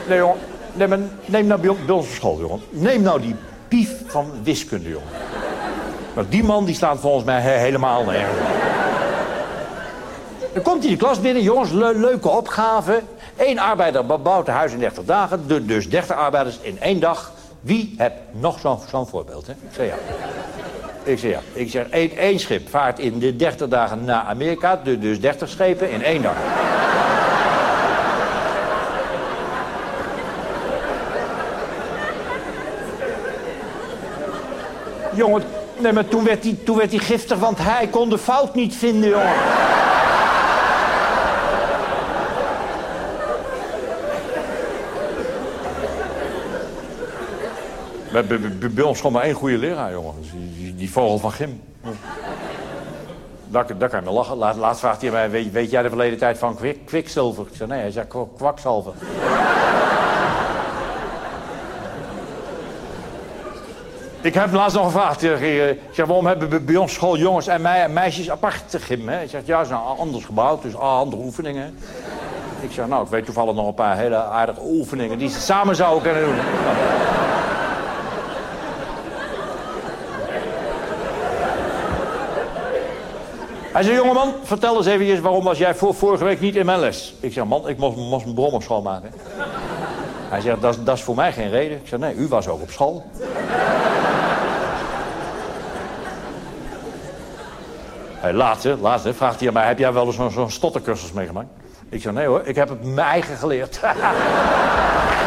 Nee, jongen. Nee, maar neem nou bij, on- bij ons op school, jongen. Neem nou die pief van wiskunde, jongen. Nou, die man die staat volgens mij he- helemaal nergens. Dan komt hij de klas binnen, jongens, le- leuke opgave. Eén arbeider bouwt een huis in 30 dagen, du- dus 30 arbeiders in één dag. Wie heeft nog zo'n voorbeeld, hè? Ik zeg ja. Ik zeg ja. Ik zeg, één, schip vaart in de 30 dagen naar Amerika, du- dus 30 schepen in één dag. Jongen, nee, maar toen werd, hij, toen werd hij giftig, want hij kon de fout niet vinden, jongen. Bij, bij, bij- ons maar één goede leraar, jongen. Die, die, vogel van Gim. Daar, kan je me lachen. Laat, laatst vraagt hij mij, weet, weet jij de verleden tijd van kwik, kwikzilver? Ik zeg, nee, hij zei kwa- kwakzalver. Ik heb laatst nog gevraagd. Zeg, eh, ik zeg, waarom hebben we bij ons school jongens en mei- meisjes apart gym? Hè? Ik zeg, ja, ze zijn anders gebouwd, dus andere oefeningen. Ik zeg, nou, ik weet toevallig nog een paar hele aardige oefeningen... die ze samen zouden kunnen doen. Hij zei, jongeman, vertel eens even waarom was jij voor, vorige week niet in mijn les? Ik zeg, man, ik moest, moest mijn brommer schoonmaken. Hij zegt, dat, is- dat is voor mij geen reden. Ik zeg, nee, u was ook op school. Hey, laatste, laatste, vraagt hij aan mij, heb jij wel eens zo'n stottercursus meegemaakt? Ik zeg, nee hoor, ik heb het mijn eigen geleerd.